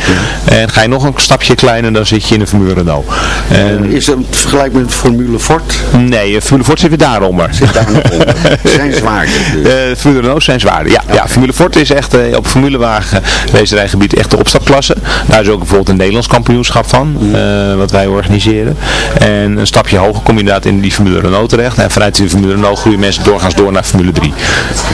En ga je nog een stapje kleiner, dan zit je in de Formule Renault. En, Is het vergelijkbaar met Formule Ford? Nee, eh, Formule Ford zit weer daaronder. Zit daar nog onder? Zijn zwaarder dus. Eh Formule Renault zijn zwaarder. Ja, ja, Formule Ford is echt eh, op formulewagen racerijgebied echt de opstapklasse. Daar is ook bijvoorbeeld een Nederlands kampioenschap van, eh, wat wij organiseren. En een stapje hoger kom je inderdaad in die Formule Renault terecht. En vanuit die Formule Renault groeien mensen doorgaans door naar Formule 3.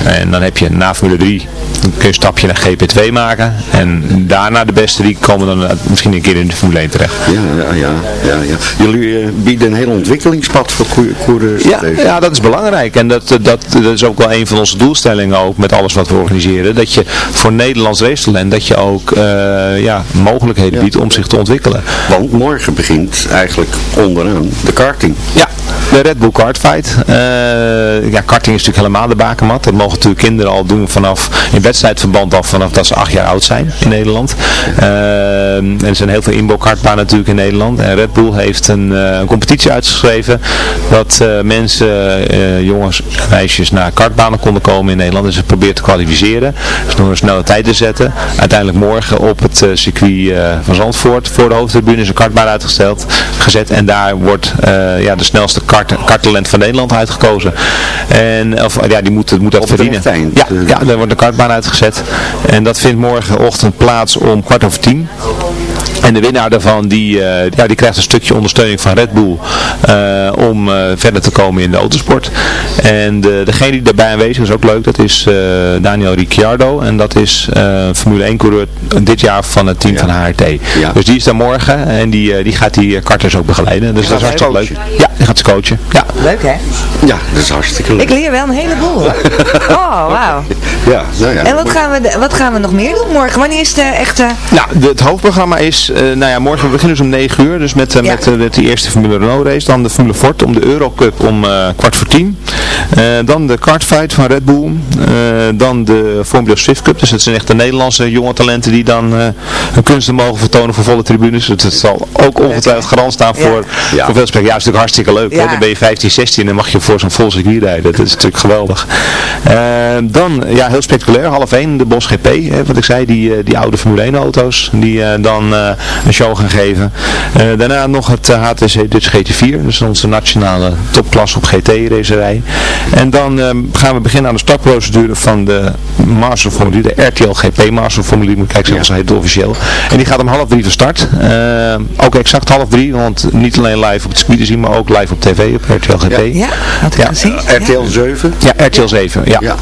En dan heb je na Formule 3 dan kun je een stapje naar GP2 maken. En daarna de beste drie komen dan eh, misschien een keer in de Formule 1 terecht. Ja, ja, ja, ja, ja. Jullie eh, bieden een heel ontwikkelingspad voor coureurs. Ja, ja, dat is belangrijk. En dat, dat, dat is ook wel een van onze doelstellingen ook met alles wat we organiseren. Dat je voor Nederlands racetalent, dat je ook eh, ja, mogelijkheden biedt om zich te ontwikkelen. Want morgen begint eigenlijk onderaan de karting. Ja, de Red Bull Kartfight. Eh ja, karting is natuurlijk helemaal de bakermat. Dat mogen natuurlijk kinderen al doen vanaf, in wedstrijdverband al vanaf dat ze acht jaar oud zijn in Nederland. Eh, en er zijn heel veel inbouwkartbanen natuurlijk in Nederland. En Red Bull heeft een, eh, een competitie uitgeschreven dat eh, mensen, eh, jongens en meisjes naar kartbanen konden komen in Nederland. En ze proberen te kwalificeren. Dus door een snelle tijd te zetten. Uiteindelijk morgen op het circuit van Zandvoort voor de hoofdtribune is een kartbaan uitgesteld, gezet. En daar wordt ja, de snelste kart, karttalent van Nederland uitgekozen. En, of, ja, die moet, moet dat Op verdienen. Ja, ja, daar wordt een kartbaan uitgezet. En dat vindt morgenochtend plaats om kwart over tien. Thank you. En de winnaar daarvan, die, eh, ja, die krijgt een stukje ondersteuning van Red Bull eh, om eh, verder te komen in de autosport. En de, degene die daarbij aanwezig is, ook leuk, dat is eh, Daniel Ricciardo. En dat is eh, Formule 1 coureur dit jaar van het team van HRT. Ja. Dus die is daar morgen en die, eh, die gaat die karters ook begeleiden. Dus dat is hartstikke leuk. Ja, die gaat ze coachen. Ja. Leuk hè? Ja, dat is hartstikke leuk. Ik leer wel een heleboel. Oh, wauw. Ja, nou ja. En wat gaan, we, wat gaan we nog meer doen morgen? Wanneer is de echte... Nou, de- het hoofdprogramma is, nou ja, morgen beginnen we dus om 9 uur, dus met, eh, Ja. met, eh, met die eerste Formule Renault race, dan de Formule Ford om de Eurocup om eh, kwart voor tien. Eh, dan de kartfight van Red Bull. Eh, dan de Formula Swift Cup. Dus dat zijn echt de Nederlandse jonge talenten die dan hun kunsten mogen vertonen voor volle tribunes. Dus het zal ook ongetwijfeld garant staan voor, ja. voor veel spelen. Ja, dat is natuurlijk hartstikke leuk. Hè? Dan ben je 15, 16 en dan mag je voor zo'n vol circuit rijden. Dat is natuurlijk geweldig. dan, ja, heel spectaculair. Half 1, de Bos GP. Hè, wat ik zei, die, die oude Formule 1 auto's. Die dan een show gaan geven. daarna nog het HTC Dutch GT4. Dus onze nationale topklasse op GT-racerij. En dan ehm, gaan we beginnen aan de startprocedure van de Master Formule, de RTL GP Master Formule, moet kijken zoals ja. heet officieel. En die gaat om half drie van start. Ehm, ook exact half drie, want niet alleen live op het circuit te zien, maar ook live op tv op RTL GP. Ja, ja gezien. RTL 7? Ja, RTL 7, ja. ja.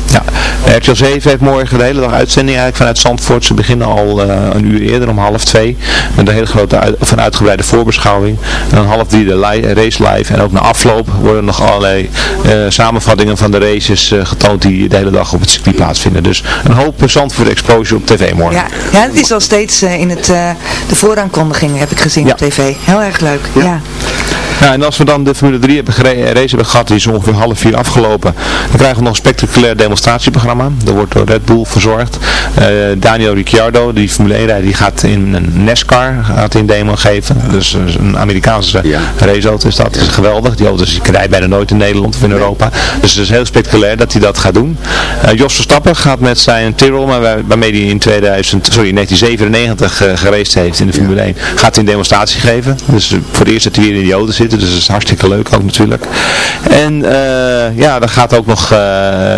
RTL 7 heeft morgen de hele dag uitzending eigenlijk vanuit Zandvoort. Ze beginnen al uh, een uur eerder, om half twee, met een hele grote, uit, of een uitgebreide voorbeschouwing. En dan half drie de race live en ook na afloop worden nog allerlei uh, samenvattingen van de races uh, getoond die de hele dag op het circuit plaatsvinden. Dus een hoop voor de exposure op tv morgen. Ja, ja het is al steeds uh, in het, de vooraankondiging heb ik gezien op tv. Heel erg leuk. ja. Nou, en als we dan de Formule 3 hebben race hebben gehad, die is ongeveer half vier afgelopen, dan krijgen we nog een spectaculair demonstratieprogramma. Dat wordt door Red Bull verzorgd. Uh, Daniel Ricciardo, die Formule 1 rijder, die gaat in een NASCAR gaat in demo geven. Dus een Amerikaanse ja. raceauto is dat. Dat is geweldig. Die auto's rijden bijna nooit in Nederland of in Europa. Dus het is heel spectaculair dat hij dat gaat doen. Uh, Jos Verstappen gaat met zijn Tyrrell, waarmee hij in 2000, sorry, 1997 uh, heeft in de Formule 1, gaat hij een demonstratie geven. Dus voor het eerst dat hij weer in die auto zit dus dat is hartstikke leuk ook natuurlijk. En uh, ja, dan gaat ook nog, uh,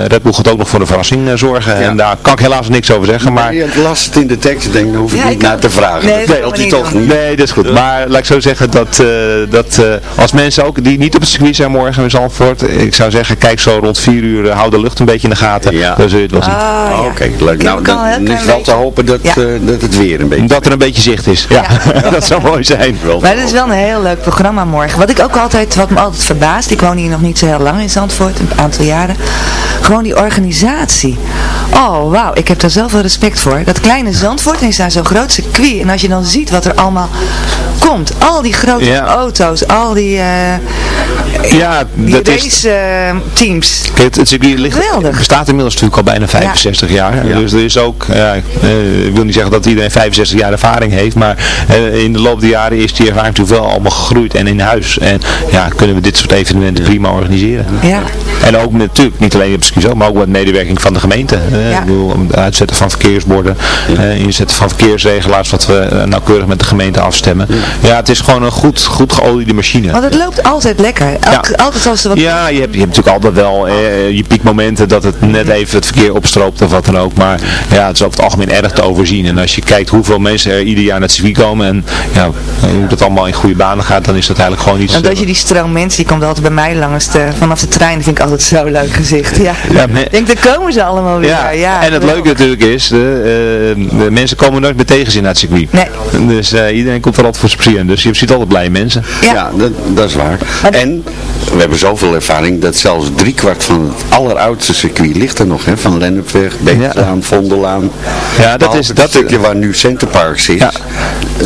Red Bull gaat ook nog voor de verrassing uh, zorgen. En daar kan ik helaas niks over zeggen. Maar, je las het in de tekst, denk dan hoef ik niet naar te vragen. Nee, dat geldt niet toch niet. Nee, dat is goed. Maar laat ik zo zeggen dat, dat als mensen ook die niet op het circuit zijn morgen in Zandvoort, ik zou zeggen, kijk zo rond 4 uur, hou de lucht een beetje in de gaten. Ja. Dan zul je het wel zien. Ah, oh, Oké, leuk. Nou, dan is wel te hopen dat, dat het weer een beetje... Dat er een beetje zicht is. Ja, dat zou mooi zijn. Maar het is wel een heel leuk programma morgen. Wat ik ook altijd, wat me altijd verbaast, ik woon hier nog niet zo heel lang in Zandvoort, een aantal jaren, gewoon die organisatie. Oh, wauw, ik heb daar zoveel respect voor. Dat kleine Zandvoort is daar zo'n groot circuit. En als je dan ziet wat er allemaal komt, al die grote auto's, al die, uh, ja, die dat race uh, teams. Kijk, het circuit ligt, bestaat inmiddels natuurlijk al bijna 65 jaar. Dus er is ook, uh, ik wil niet zeggen dat iedereen 65 jaar ervaring heeft, maar in de loop der jaren is die ervaring natuurlijk wel allemaal gegroeid en in huis. En ja, kunnen we dit soort evenementen prima organiseren. Ja. En ook natuurlijk, niet alleen op ski maar ook met medewerking van de gemeente. Ja. Ik bedoel, het uitzetten van verkeersborden, ja. inzetten van verkeersregelaars, wat we nauwkeurig met de gemeente afstemmen. Ja, het is gewoon een goed, goed geoliede machine. Want het loopt altijd lekker. Elk, Altijd als er wat... Ja, je hebt, je hebt natuurlijk altijd wel eh, je piekmomenten dat het net even het verkeer opstroopt of wat dan ook. Maar ja, het is over het algemeen erg te overzien. En als je kijkt hoeveel mensen er ieder jaar naar het circuit komen en ja, hoe dat allemaal in goede banen gaat, dan is dat eigenlijk gewoon En dat je die stroom mensen, die komt altijd bij mij langs de, vanaf de trein, vind ik altijd zo leuk gezicht. Ja, ja ik denk, daar komen ze allemaal weer. Ja, ja en het leuke natuurlijk is, de, uh, de mensen komen nooit met tegenzin naar het circuit. Nee. Dus uh, iedereen komt er altijd voor zijn plezier. Dus je ziet altijd blije mensen. Ja, dat, dat, is waar. En we hebben zoveel ervaring dat zelfs driekwart van het alleroudste circuit ligt er nog. Hè, van Lennepweg, Beeklaan, ja. Vondelaan. Ja, dat is dat stukje waar nu Centerparks is. Ja.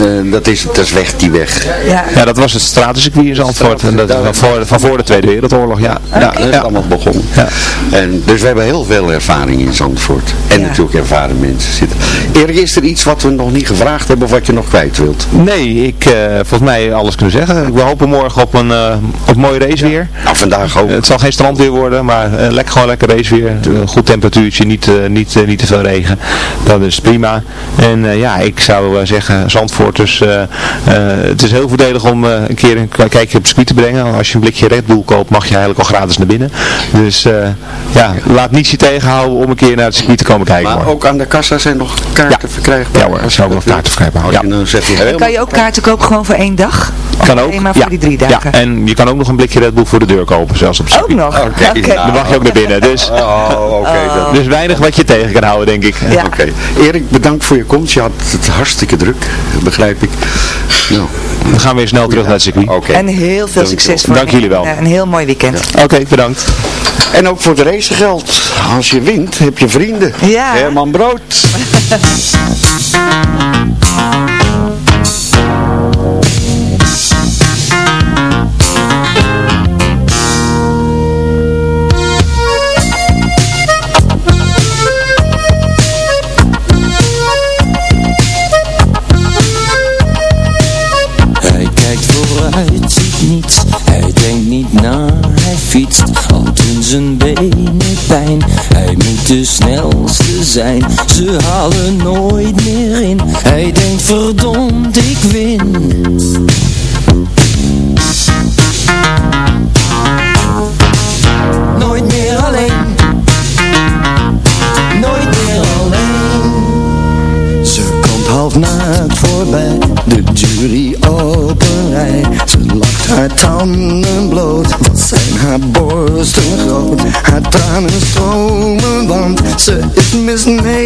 Uh, dat, is, dat is weg, die weg. Ja, ja dat was het stratencircuit in Zandvoort. En dat van voor, van voor de Tweede Wereldoorlog, ja. Okay. Ja, dat is allemaal begonnen. Ja. En, dus we hebben heel veel ervaring in Zandvoort. En natuurlijk ervaren mensen zitten. Erik, is er iets wat we nog niet gevraagd hebben of wat je nog kwijt wilt? Nee, ik uh, volgens mij alles kunnen zeggen. We hopen morgen op een, uh, op mooi raceweer. Nou, vandaag ook. het zal geen strandweer worden, maar uh, lekker, gewoon lekker raceweer. Een goed temperatuurtje, niet, niet, niet te veel regen. Dat is prima. En ja, ik zou zeggen, Zandvoorters, het is heel voordelig om een keer een kijkje op het circuit te brengen. Als je een blikje Red Bull koopt, mag je eigenlijk al gratis naar binnen. Dus ja, laat niets je tegenhouden om een keer naar het circuit te komen kijken. Maar ook aan de kassa zijn nog kaarten ja. verkrijgbaar? Ja hoor, er zijn ook nog kaarten verkrijgbaar. Ja. Dan, je kan je ook kaarten kopen gewoon voor één dag? Kan ook. maar voor ja. die drie dagen? Ja, en je kan ook nog een blikje Red Bull voor de deur kopen, zelfs op het Ook nog? Oké. Okay. Okay. Dan mag je ook naar binnen. Dus, oh, okay, uh, dus weinig wat je tegen kan houden, denk ik. Ja. Oké. Erik, bedankt voor je komst. Je had het hartstikke druk, begrijp ik. Nou. Dan gaan we weer snel terug naar het circuit. Okay. En heel veel succes voor Dank jullie wel. Een heel mooi weekend. Ja. Oké, bedankt. En ook voor de race geldt. Als je wint, heb je vrienden. Ja. Herman Brood. fietst Al doen zijn benen pijn. Hij moet de snelste zijn Ze halen nooit meer in. Hij denkt verdomd ik win. Nooit meer alleen. Nooit meer alleen. Ze komt half naakt voorbij De is Miss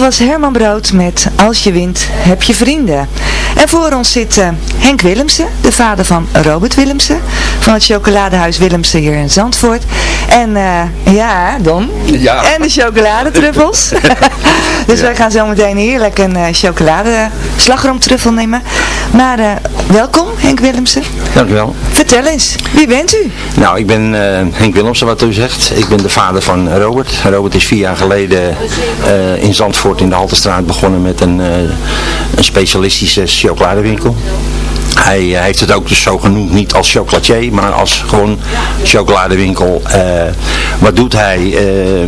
was Herman Brood met Als je wint, heb je vrienden. En voor ons zit eh, Henk Willemsen, de vader van Robert Willemsen, van het chocoladehuis Willemsen hier in Zandvoort. En eh, ja, Don. Ja. En de chocoladetruffels. dus wij gaan zo meteen heerlijk een uh, chocolade slagroomtruffel nemen. Maar welkom Henk Willemsen. Dank u wel. Vertel eens, wie bent u? Nou, ik ben eh, Henk Willemsen, wat u zegt. Ik ben de vader van Robert. Robert is vier jaar geleden eh, in Zandvoort in de Haltestraat begonnen met een, eh, een specialistische chocoladewinkel. Hij heeft het ook dus zo genoemd, niet als chocolatier, maar als gewoon chocoladewinkel. Wat doet hij?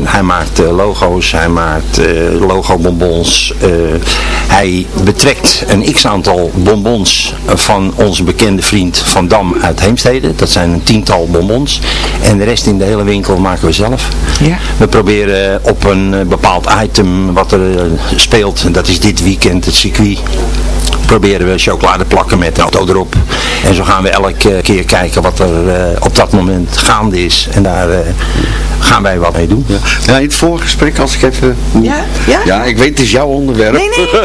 Hij maakt logo's, hij maakt logobonbons. Hij betrekt een x-aantal bonbons van onze bekende vriend Van Dam uit Heemstede. Dat zijn een tiental bonbons. En de rest in de hele winkel maken we zelf. Ja. We proberen op een eh, bepaald item wat er eh, speelt, en dat is dit weekend het circuit proberen we chocolade plakken met auto erop. En zo gaan we elke keer kijken wat er eh, op dat moment gaande is. En daar eh, gaan wij wat mee doen. Ja. Ja, in het voorgesprek, als ik even... Ja? Ja? Ja, ik weet, het is jouw onderwerp. Nee, nee.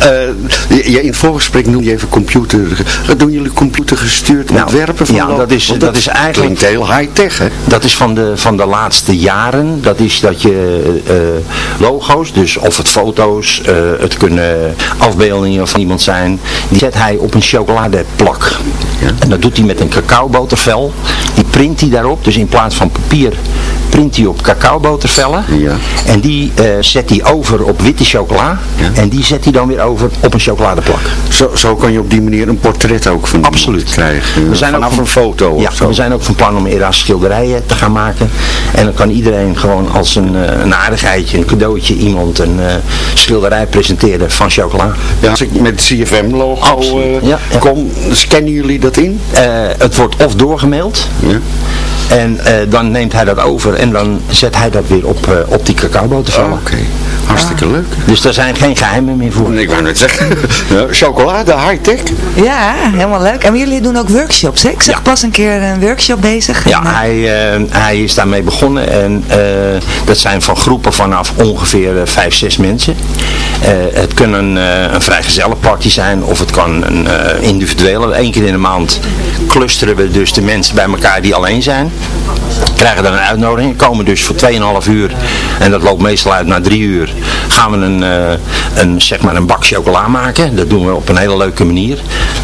Eh, ja, in het voorgesprek noem je even computer. Wat doen jullie computergestuurd Nou, ontwerpen? Van ja, dat is- dat is eigenlijk- klinkt heel high-tech, hè? Dat is van de, van de laatste jaren. Dat is dat je eh, logo's, dus of het foto's, eh, het kunnen afbeeldingen van iemand zijn. Die zet hij op een chocoladeplak. En dat doet hij met een cacaobotervel. Die print hij daarop. Dus in plaats van papier print hij op cacaobotervellen. Ja. En die eh, zet hij over op witte chocola. En die zet hij dan weer over op een chocoladeplak. Zo, zo kan je op die manier een portret ook van Absoluut. krijgen. We zijn Vanaf ook van- een foto Ja, zo. we zijn ook van plan om eerder schilderijen te gaan maken. En dan kan iedereen gewoon als een, eh, een aardigheidje, een cadeautje, iemand een eh, schilderij presenteren van chocola. Ja, als ik met het CFM-logo kom, scannen jullie dat in? Het wordt of doorgemaild. Ja. En dan neemt hij dat over en dan zet hij dat weer op, eh, op die cacaobotervallen. Oké, hartstikke leuk. Dus daar zijn geen geheimen meer voor. Ik wou net zeggen, ja, chocolade, high-tech. Ja, helemaal leuk. En jullie doen ook workshops, hè? Ik zag pas een keer een workshop bezig. Ja, En, eh, hij, eh, hij is daarmee begonnen en eh, dat zijn van groepen vanaf ongeveer eh, vijf, zes mensen. Eh, het kan een, eh, een vrijgezellenparty zijn of het kan een eh, individuele. Eén keer in de maand clusteren we dus de mensen bij elkaar die alleen zijn. Krijgen dan een uitnodiging, komen dus voor 2,5 uur en dat loopt meestal uit na 3 uur. Gaan we een, een, zeg maar een bak chocola maken. Dat doen we op een hele leuke manier.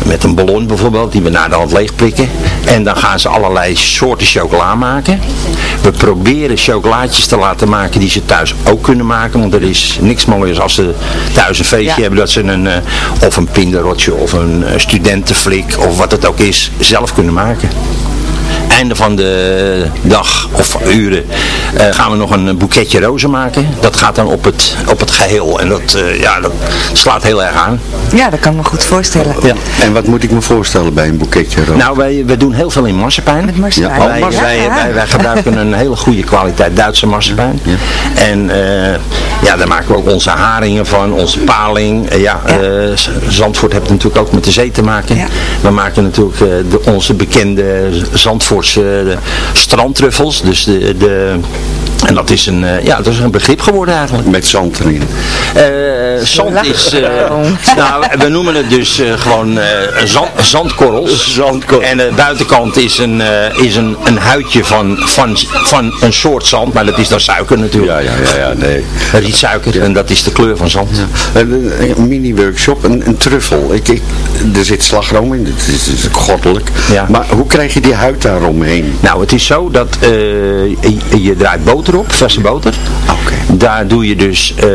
Met een ballon bijvoorbeeld, die we naar de hand leeg prikken. En dan gaan ze allerlei soorten chocola maken. We proberen chocolaatjes te laten maken die ze thuis ook kunnen maken. Want er is niks mooiers als ze thuis een feestje Ja. hebben dat ze een, eh, of een pinderotje of een eh, studentenflik of wat het ook is, zelf kunnen maken einde van de dag of uren eh, gaan we nog een boeketje rozen maken. Dat gaat dan op het, op het geheel. En dat, eh, ja, dat slaat heel erg aan. ja, dat kan ik me goed voorstellen. Ja. En wat moet ik me voorstellen bij een boeketje rood? Nou, wij, wij doen heel veel in marsepein. Met marsepein. Ja, wij, oh, wij, ja. wij, wij gebruiken een hele goede kwaliteit Duitse marsepein. En eh, ja, daar maken we ook onze haringen van, onze paling. Ja, Ja. eh, Zandvoort heeft natuurlijk ook met de zee te maken. Ja. We maken natuurlijk eh, de, onze bekende Zandvoortse eh, strandtruffels. Dus de, de, en dat is, een, eh, ja, dat is een begrip geworden eigenlijk. Met zand erin. Eh, zand is, eh, nou, we noemen het dus eh, gewoon eh, zand, zandkorrels. Zandkorrels. En de buitenkant is een, eh, is een, een huidje van, van, van een soort zand, maar dat is dan suiker natuurlijk. Ja, ja, ja, ja, nee. Rietsuiker en dat is de kleur van zand. Een, een mini-workshop, een, een truffel. Ik, ik, er zit slagroom in, het is, het is goddelijk. Ja. Maar hoe krijg je die huid daaromheen? Nou, het is zo dat eh, je, je draait boter op, verse boter. Oké. Daar doe je dus eh,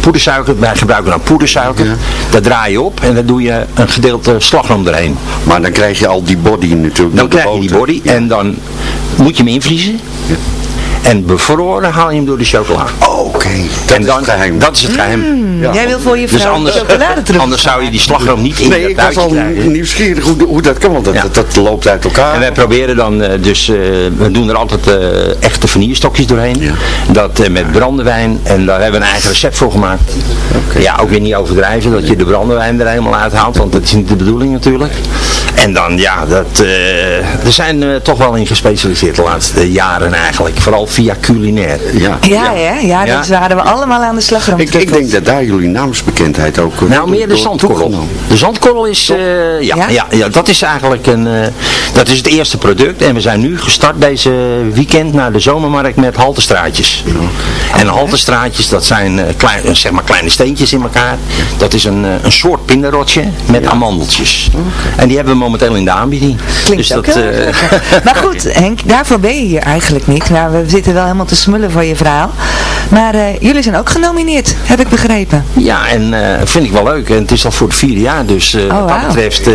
poedersuiker, wij gebruiken dan poedersuiker. Ja. Daar draai je op en dan doe je een gedeelte slagroom erheen. Maar dan krijg je al die body natuurlijk. Dan krijg je die body en dan moet je hem invriezen. En bevroren haal je hem door de chocola. Oké, dat en is dan, het geheim. Dat is het geheim. Ja. Jij wil voor je Dus vrouw anders, chocolade anders zou je die slagroom niet in Nee, dat ik was al krijgen. nieuwsgierig hoe, hoe dat kan, want dat, Ja. dat, dat loopt uit elkaar. En wij proberen dan eh, dus, eh, we doen er altijd eh, echte vanillestokjes doorheen. Ja. Dat met brandewijn en daar hebben we een eigen recept voor gemaakt. Ja, ook weer niet overdrijven dat je de brandewijn er helemaal uithaalt, want dat is niet de bedoeling natuurlijk. En dan, ja, dat, eh er zijn eh, toch wel in gespecialiseerd de laatste jaren eigenlijk. Vooral via culinair. ja. Ja, ja, ja, Ja. dat waren we allemaal aan de slag. Ik, ik denk dat daar jullie naamsbekendheid ook... eh, Nou, meer de zandkorrel. De zandkorrel is, eh, ja, Ja? ja? Ja, dat is eigenlijk een, eh, dat is het eerste product. En we zijn nu gestart deze weekend naar de zomermarkt met haltestraatjes. En haltestraatjes, dat zijn eh, klein, zeg maar kleine steentjes in elkaar. Dat is een, een soort pindarotje met amandeltjes. En die hebben we momenteel in de aanbieding. Klinkt dus ook dat, heel eh. Maar goed, Henk, daarvoor ben je hier eigenlijk niet. Nou, we zitten wel helemaal te smullen voor je verhaal. Maar eh, jullie zijn ook genomineerd, heb ik begrepen. Ja, en eh vind ik wel leuk. En het is al voor het vierde jaar, dus eh, wat dat betreft eh,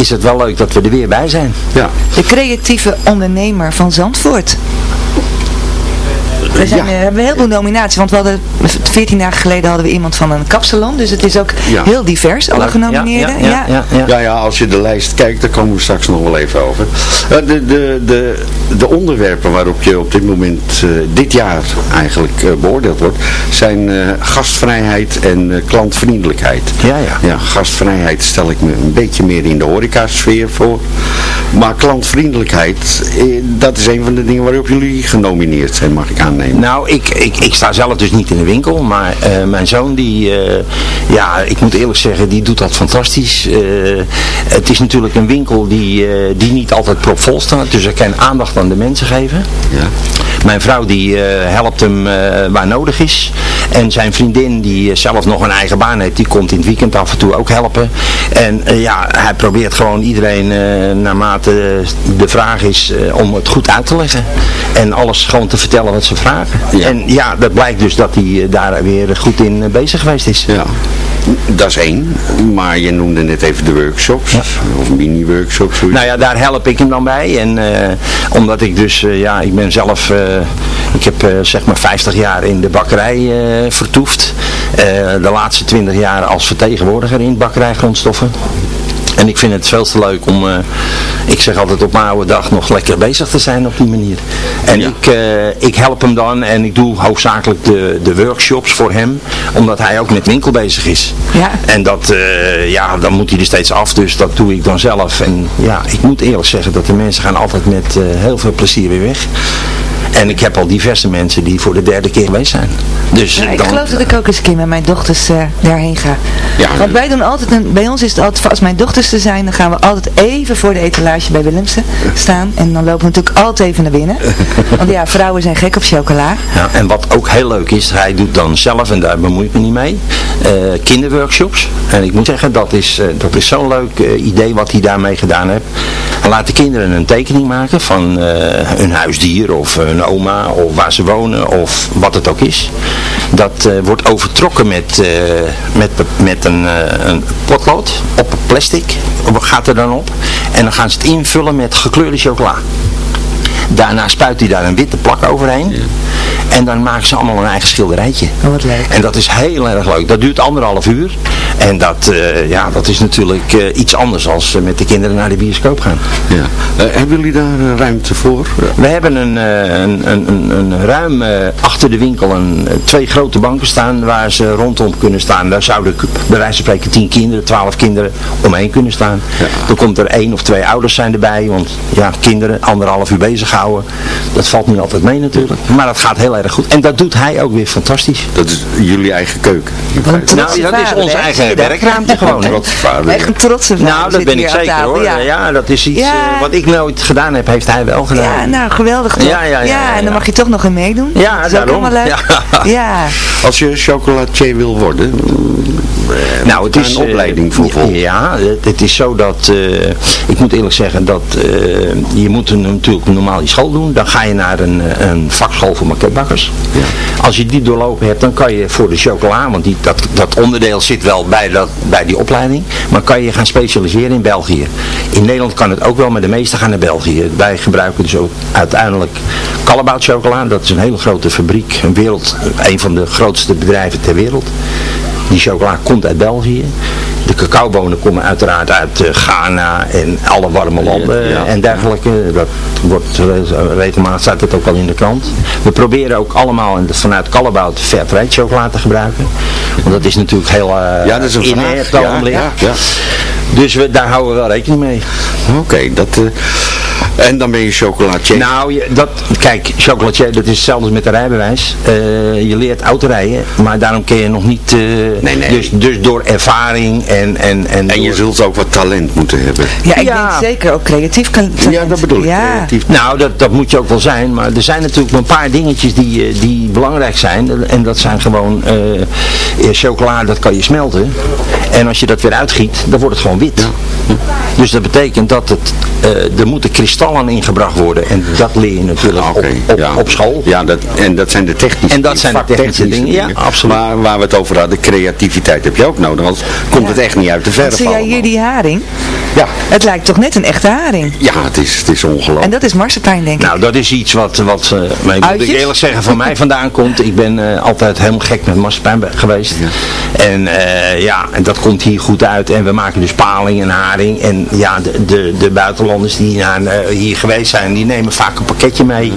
is het wel leuk dat we er weer bij zijn. Ja. De creatieve ondernemer van Zandvoort. We zijn, Ja. eh, hebben heel veel nominaties, want we hadden 14 dagen geleden hadden we iemand van een kapsalon, dus het is ook Ja. heel divers, alle genomineerden. Ja, ja, ja, ja. Ja, ja, als je de lijst kijkt, daar komen we straks nog wel even over. Eh, de, de, de, de onderwerpen waarop je op dit moment, eh, dit jaar eigenlijk eh, beoordeeld wordt, zijn eh, gastvrijheid en eh, klantvriendelijkheid. Ja, ja. Ja, gastvrijheid stel ik me een beetje meer in de horecasfeer voor. Maar klantvriendelijkheid, eh, dat is een van de dingen waarop jullie genomineerd zijn, mag ik aannemen. Nou, ik, ik, ik sta zelf dus niet in de winkel, maar eh, mijn zoon die, eh, ja, ik moet eerlijk zeggen, die doet dat fantastisch. Eh, het is natuurlijk een winkel die, die niet altijd propvol staat, dus ik kan aandacht aan de mensen geven. Ja. Mijn vrouw die eh, helpt hem eh, waar nodig is. En zijn vriendin, die zelf nog een eigen baan heeft, die komt in het weekend af en toe ook helpen. En ja, hij probeert gewoon iedereen naarmate de vraag is om het goed uit te leggen. En alles gewoon te vertellen wat ze vragen. En ja, dat blijkt dus dat hij daar weer goed in bezig geweest is. Ja. Dat is één, maar je noemde net even de workshops, of mini-workshops. Nou ja, daar help ik hem dan bij. En uh, omdat ik dus, uh, ja, ik ben zelf, uh, ik heb zeg maar 50 jaar in de bakkerij vertoefd. de laatste 20 jaar als vertegenwoordiger in bakkerijgrondstoffen. En ik vind het veel te leuk om, uh, ik zeg altijd op mijn oude dag, nog lekker bezig te zijn op die manier. En ik, uh, ik help hem dan en ik doe hoofdzakelijk de, de workshops voor hem, omdat hij ook met winkel bezig is. Ja. En dat, uh, ja, dan moet hij er steeds af, dus dat doe ik dan zelf. En ja, ik moet eerlijk zeggen dat de mensen gaan altijd met heel veel plezier weer weg. En ik heb al diverse mensen die voor de derde keer geweest zijn. Dus ja, ik dan, geloof dat ik ook eens een keer met mijn dochters uh, daarheen ga. Ja, Want wij doen altijd, een, bij ons is het altijd, als mijn dochters er zijn, dan gaan we altijd even voor de etalage bij Willemsen staan. En dan lopen we natuurlijk altijd even naar binnen. Want ja, vrouwen zijn gek op chocola. Ja, en wat ook heel leuk is, hij doet dan zelf, en daar bemoei ik me niet mee, uh, kinderworkshops. En ik moet zeggen, dat is, uh, dat is zo'n leuk idee wat hij daarmee gedaan heeft. Hij laat de kinderen een tekening maken van hun huisdier of een oma of waar ze wonen of wat het ook is. Dat uh, wordt overtrokken met, uh, met, met een, uh, een potlood op plastic. Gaat er dan op. En dan gaan ze het invullen met gekleurde chocola. Daarna spuit hij daar een witte plak overheen. Ja. En dan maken ze allemaal een eigen schilderijtje. Oh, wat leuk. En dat is heel erg leuk. Dat duurt anderhalf uur. En dat, uh, ja, dat is natuurlijk uh, iets anders als uh, met de kinderen naar de bioscoop gaan. Ja. hebben jullie daar ruimte voor? We hebben een, een, een, een, een ruim achter de winkel een, twee grote banken staan waar ze rondom kunnen staan. Daar zouden bij wijze van spreken tien kinderen, twaalf kinderen omheen kunnen staan. Ja. Dan komt er één of twee ouders zijn erbij. Want ja, kinderen anderhalf uur bezighouden. Dat valt niet altijd mee natuurlijk. Maar dat gaat heel erg goed. En dat doet hij ook weer fantastisch. Dat is jullie eigen keuken. Nou, dat is onze eigen werkruimte gewoon. Echt een trotse vader. Nou, dat ben ik zeker hoor. Ja. ja. dat is iets ja. uh, wat ik nooit gedaan heb, heeft hij wel gedaan. Ja, nou geweldig. Ja, ja, ja, ja, en dan mag je toch nog in meedoen. Ja, dat is daarom. ook helemaal leuk. Ja. Als je chocolatier wil worden, nou, het is een opleiding voor volgen. Ja, het, het, is zo dat, uh, ik moet eerlijk zeggen dat je moet een, natuurlijk normaal die school doen. Dan ga je naar een, een vakschool voor maketbakkers. Ja. Als je die doorlopen hebt, dan kan je voor de chocola, want die, dat, dat onderdeel zit wel bij, dat, bij die opleiding, maar kan je gaan specialiseren in België. In Nederland kan het ook wel, maar de meeste gaan naar België. Wij gebruiken dus ook uiteindelijk Callebaut chocola. Dat is een hele grote fabriek, een wereld, een van de grootste bedrijven ter wereld. Die chocola komt uit België. De cacaobonen komen uiteraard uit uh, Ghana en alle warme landen ja, en dergelijke. Dat wordt regelmatig, staat het ook al in de krant. We proberen ook allemaal vanuit Callebaut Fairtrade chocola te gebruiken. Want dat is natuurlijk heel uh, ja, dat is een. Ja, ja. Dus we, daar houden we wel rekening mee. Oké, okay, dat... Uh... En dan ben je chocolatier. Nou, je, dat, kijk, chocolatier, dat is hetzelfde als met een rijbewijs. Uh, je leert autorijden, maar daarom kun je nog niet... Uh, nee, nee. Dus, dus door ervaring en... En, en, en je door... zult ook wat talent moeten hebben. Ja, ik ja. denk zeker ook creatief talent. Ja, dat bedoel ik. Ja. Creatief. Nou, dat, dat moet je ook wel zijn, maar er zijn natuurlijk een paar dingetjes die, die belangrijk zijn. En dat zijn gewoon uh, chocola, dat kan je smelten. En als je dat weer uitgiet, dan wordt het gewoon wit. Ja. Dus dat betekent dat het, er moeten kristallen ingebracht worden. En dat leer je natuurlijk Ah, op, op, Ja. op school. Ja, dat, en dat zijn de technische En dat zijn de technische dingen, ja, absoluut. Maar waar we het over hadden, creativiteit heb je ook nodig, anders komt het echt niet uit de verf Zie jij hier die haring? Ja. Het lijkt toch net een echte haring. Ja, het is, het is ongelooflijk. En dat is marsepein, denk ik. Nou, dat is iets wat, wat uh, maar ik moet Uitjes? eerlijk zeggen, van mij vandaan komt. Ik ben uh, altijd helemaal gek met marsepein geweest. En uh, ja, en dat komt hier goed uit. En we maken dus paling en haring. En ja, de, de, de buitenlanders die naar, hier geweest zijn, die nemen vaak een pakketje mee.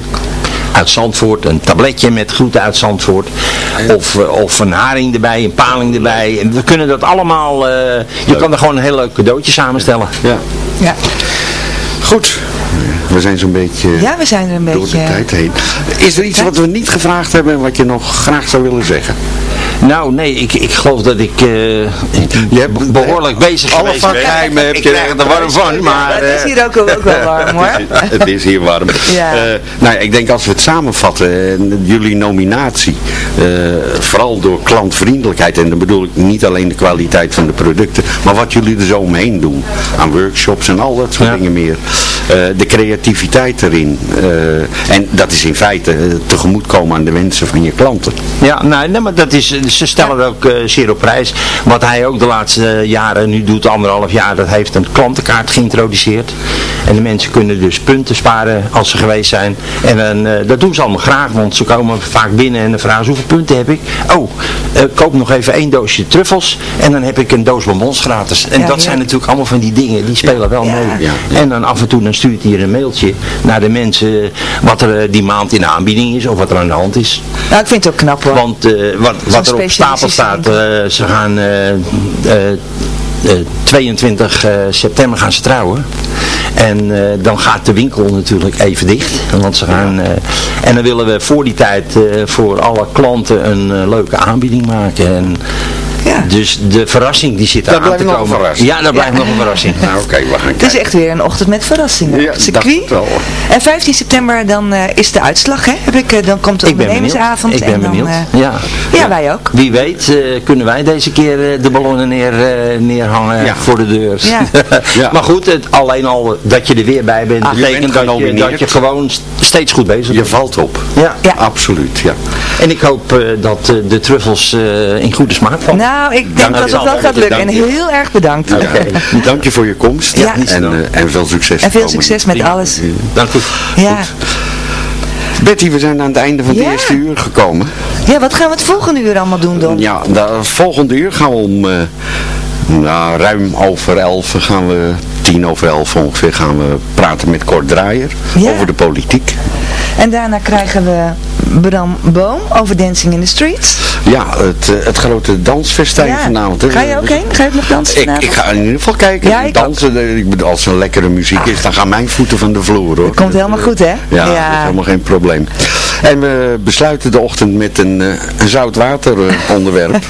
Uit Zandvoort, een tabletje met groenten uit Zandvoort. Of, uh, of een haring erbij, een paling erbij. En we kunnen dat allemaal, uh, je kan er gewoon een heel leuk cadeautje samenstellen. Ja. Ja. Goed. We zijn zo'n beetje Ja, we zijn er een door beetje... de tijd heen. Is er iets wat we niet gevraagd hebben en wat je nog graag zou willen zeggen? Nou, nee, ik, ik geloof dat ik, eh, je hebt behoorlijk bezig alle geweest ben. heb ik je krijg er warm van, maar... het is eh, hier ook, ook wel warm hoor. het is hier warm. Ja. Eh, nou, ik denk als we het samenvatten, jullie nominatie, eh, vooral door klantvriendelijkheid, en dan bedoel ik niet alleen de kwaliteit van de producten, maar wat jullie er zo omheen doen, aan workshops en al dat soort dingen meer. Eh, de creativiteit erin. eh, en dat is in feite eh, tegemoetkomen aan de wensen van je klanten. Ja, nou, nee, maar dat is, ze stellen het ook eh, zeer op prijs. Wat hij ook de laatste jaren nu doet, anderhalf jaar, dat heeft een klantenkaart geïntroduceerd. En de mensen kunnen dus punten sparen als ze geweest zijn. En dan, eh, dat doen ze allemaal graag, want ze komen vaak binnen en dan vragen ze hoeveel punten heb ik. Oh, eh, koop nog even één doosje truffels en dan heb ik een doos bonbons gratis. En Ja, dat ja. zijn natuurlijk allemaal van die dingen, die spelen wel mee. Ja, En dan af en toe dan stuurt hij een mailtje naar de mensen wat er eh, die maand in de aanbieding is of wat er aan de hand is. Nou, ik vind het ook knap hoor. Want eh, wat, wat er op stapel staat, eh, ze gaan eh, eh, eh, 22 eh, september gaan ze trouwen. En eh, dan gaat de winkel natuurlijk even dicht. Want ze gaan, eh, en dan willen we voor die tijd eh, voor alle klanten een eh, leuke aanbieding maken. En, Dus de verrassing die zit Dat eraan te komen. Ja, dat blijft nog een verrassing. Nou oké, we gaan Het is echt weer een ochtend met verrassingen. Ja, circuit. wel. En 15 september dan eh, is de uitslag, hè? Heb ik, eh, dan komt de Ik ben benieuwd. Ik ben en benieuwd. eh, ja. ja, wij ook. Wie weet eh, kunnen wij deze keer eh, de ballonnen neer, eh, neerhangen Ja. voor de deur. Ja. Ja. maar goed, het, alleen al dat je er weer bij bent, Ah, je betekent bent dat, je, dat je gewoon st- steeds goed bezig Je bent. valt op. Ja. Ja. Absoluut, ja. En ik hoop eh, dat de truffels eh, in goede smaak vallen. Nou, ik denk dat het wel gaat lukken. En heel erg bedankt. Ja. Dank je voor je komst. Ja. En, eh, en veel succes. En veel de succes met alles. Dank u. Ja. Betty, we zijn aan het einde van het Ja. eerste uur gekomen. ja, wat gaan we het volgende uur allemaal doen dan? Ja, de volgende uur gaan we om eh, nou, ruim over elf gaan we, tien over elf ongeveer, gaan we praten met Kort Draaier Ja. over de politiek. En daarna krijgen we Bram Boom over Dancing in the Streets. Ja, het, eh, het grote dansfestijn Ja. vanavond. hè. Ga je ook heen? Ga je nog dansen Ik, vanavond? ik ga in ieder geval kijken. Ja, ik dansen, eh, ik als er lekkere muziek is, dan gaan mijn voeten van de vloer hoor. Komt helemaal goed, hè? Ja, dat is helemaal geen probleem. En we besluiten de ochtend met een, eh, een zoutwater eh, onderwerp.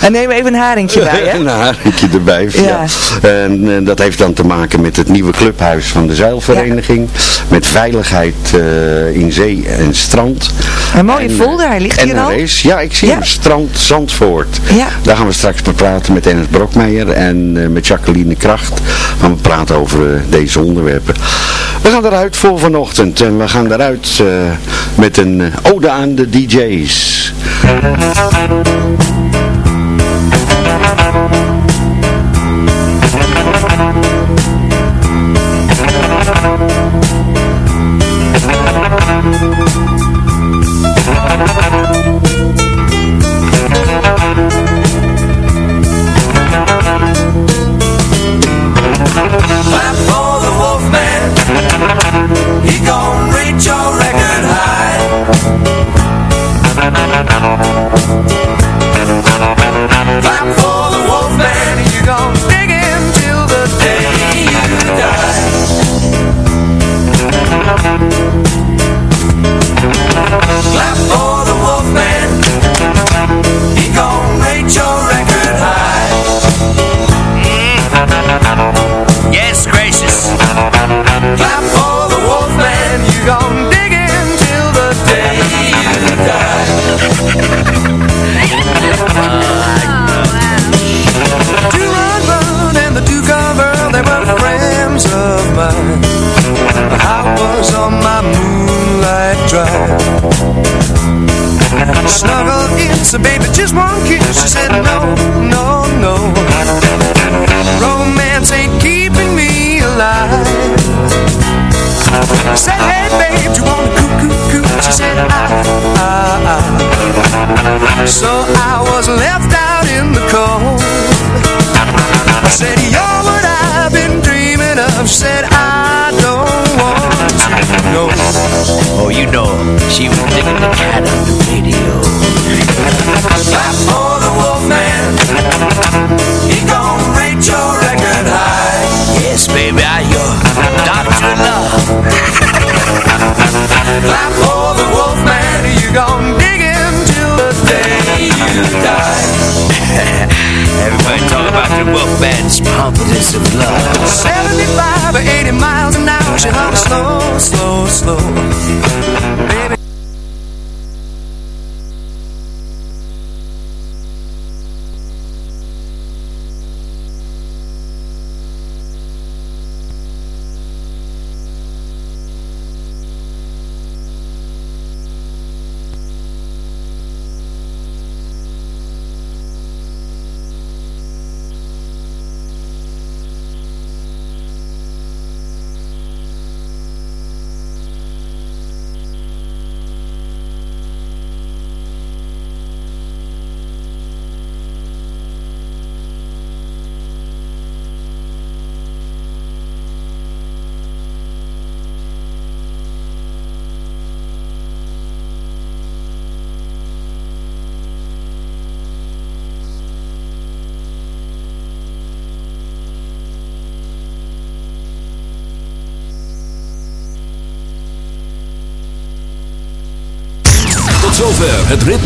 En neem even een haringje bij, hè? een haringje erbij. Ja. En eh, dat heeft dan te maken met het nieuwe clubhuis van de zeilvereniging. Met veiligheid eh, in zee en strand. Een mooie En, folder, hij ligt en hier een al. race. Ja, ik zie Ja. hem. Strand Zandvoort. Ja. Daar gaan we straks mee praten met Ernst Brokmeijer en eh, met Jacqueline Kracht. Gaan we praten over eh, deze onderwerpen. We gaan eruit voor vanochtend. En we gaan eruit eh, met een eh, ode aan de DJ's. She was digging the cat of the radio. Clap for the Wolfman. He gon' rate your record high. Yes, baby, I your doctor love. Clap for the Wolfman. You gon' dig him till the day you die. Everybody talk about the Wolfman's pompous of love. 75 or 80 miles an hour, she hung slow, slow, slow. Baby,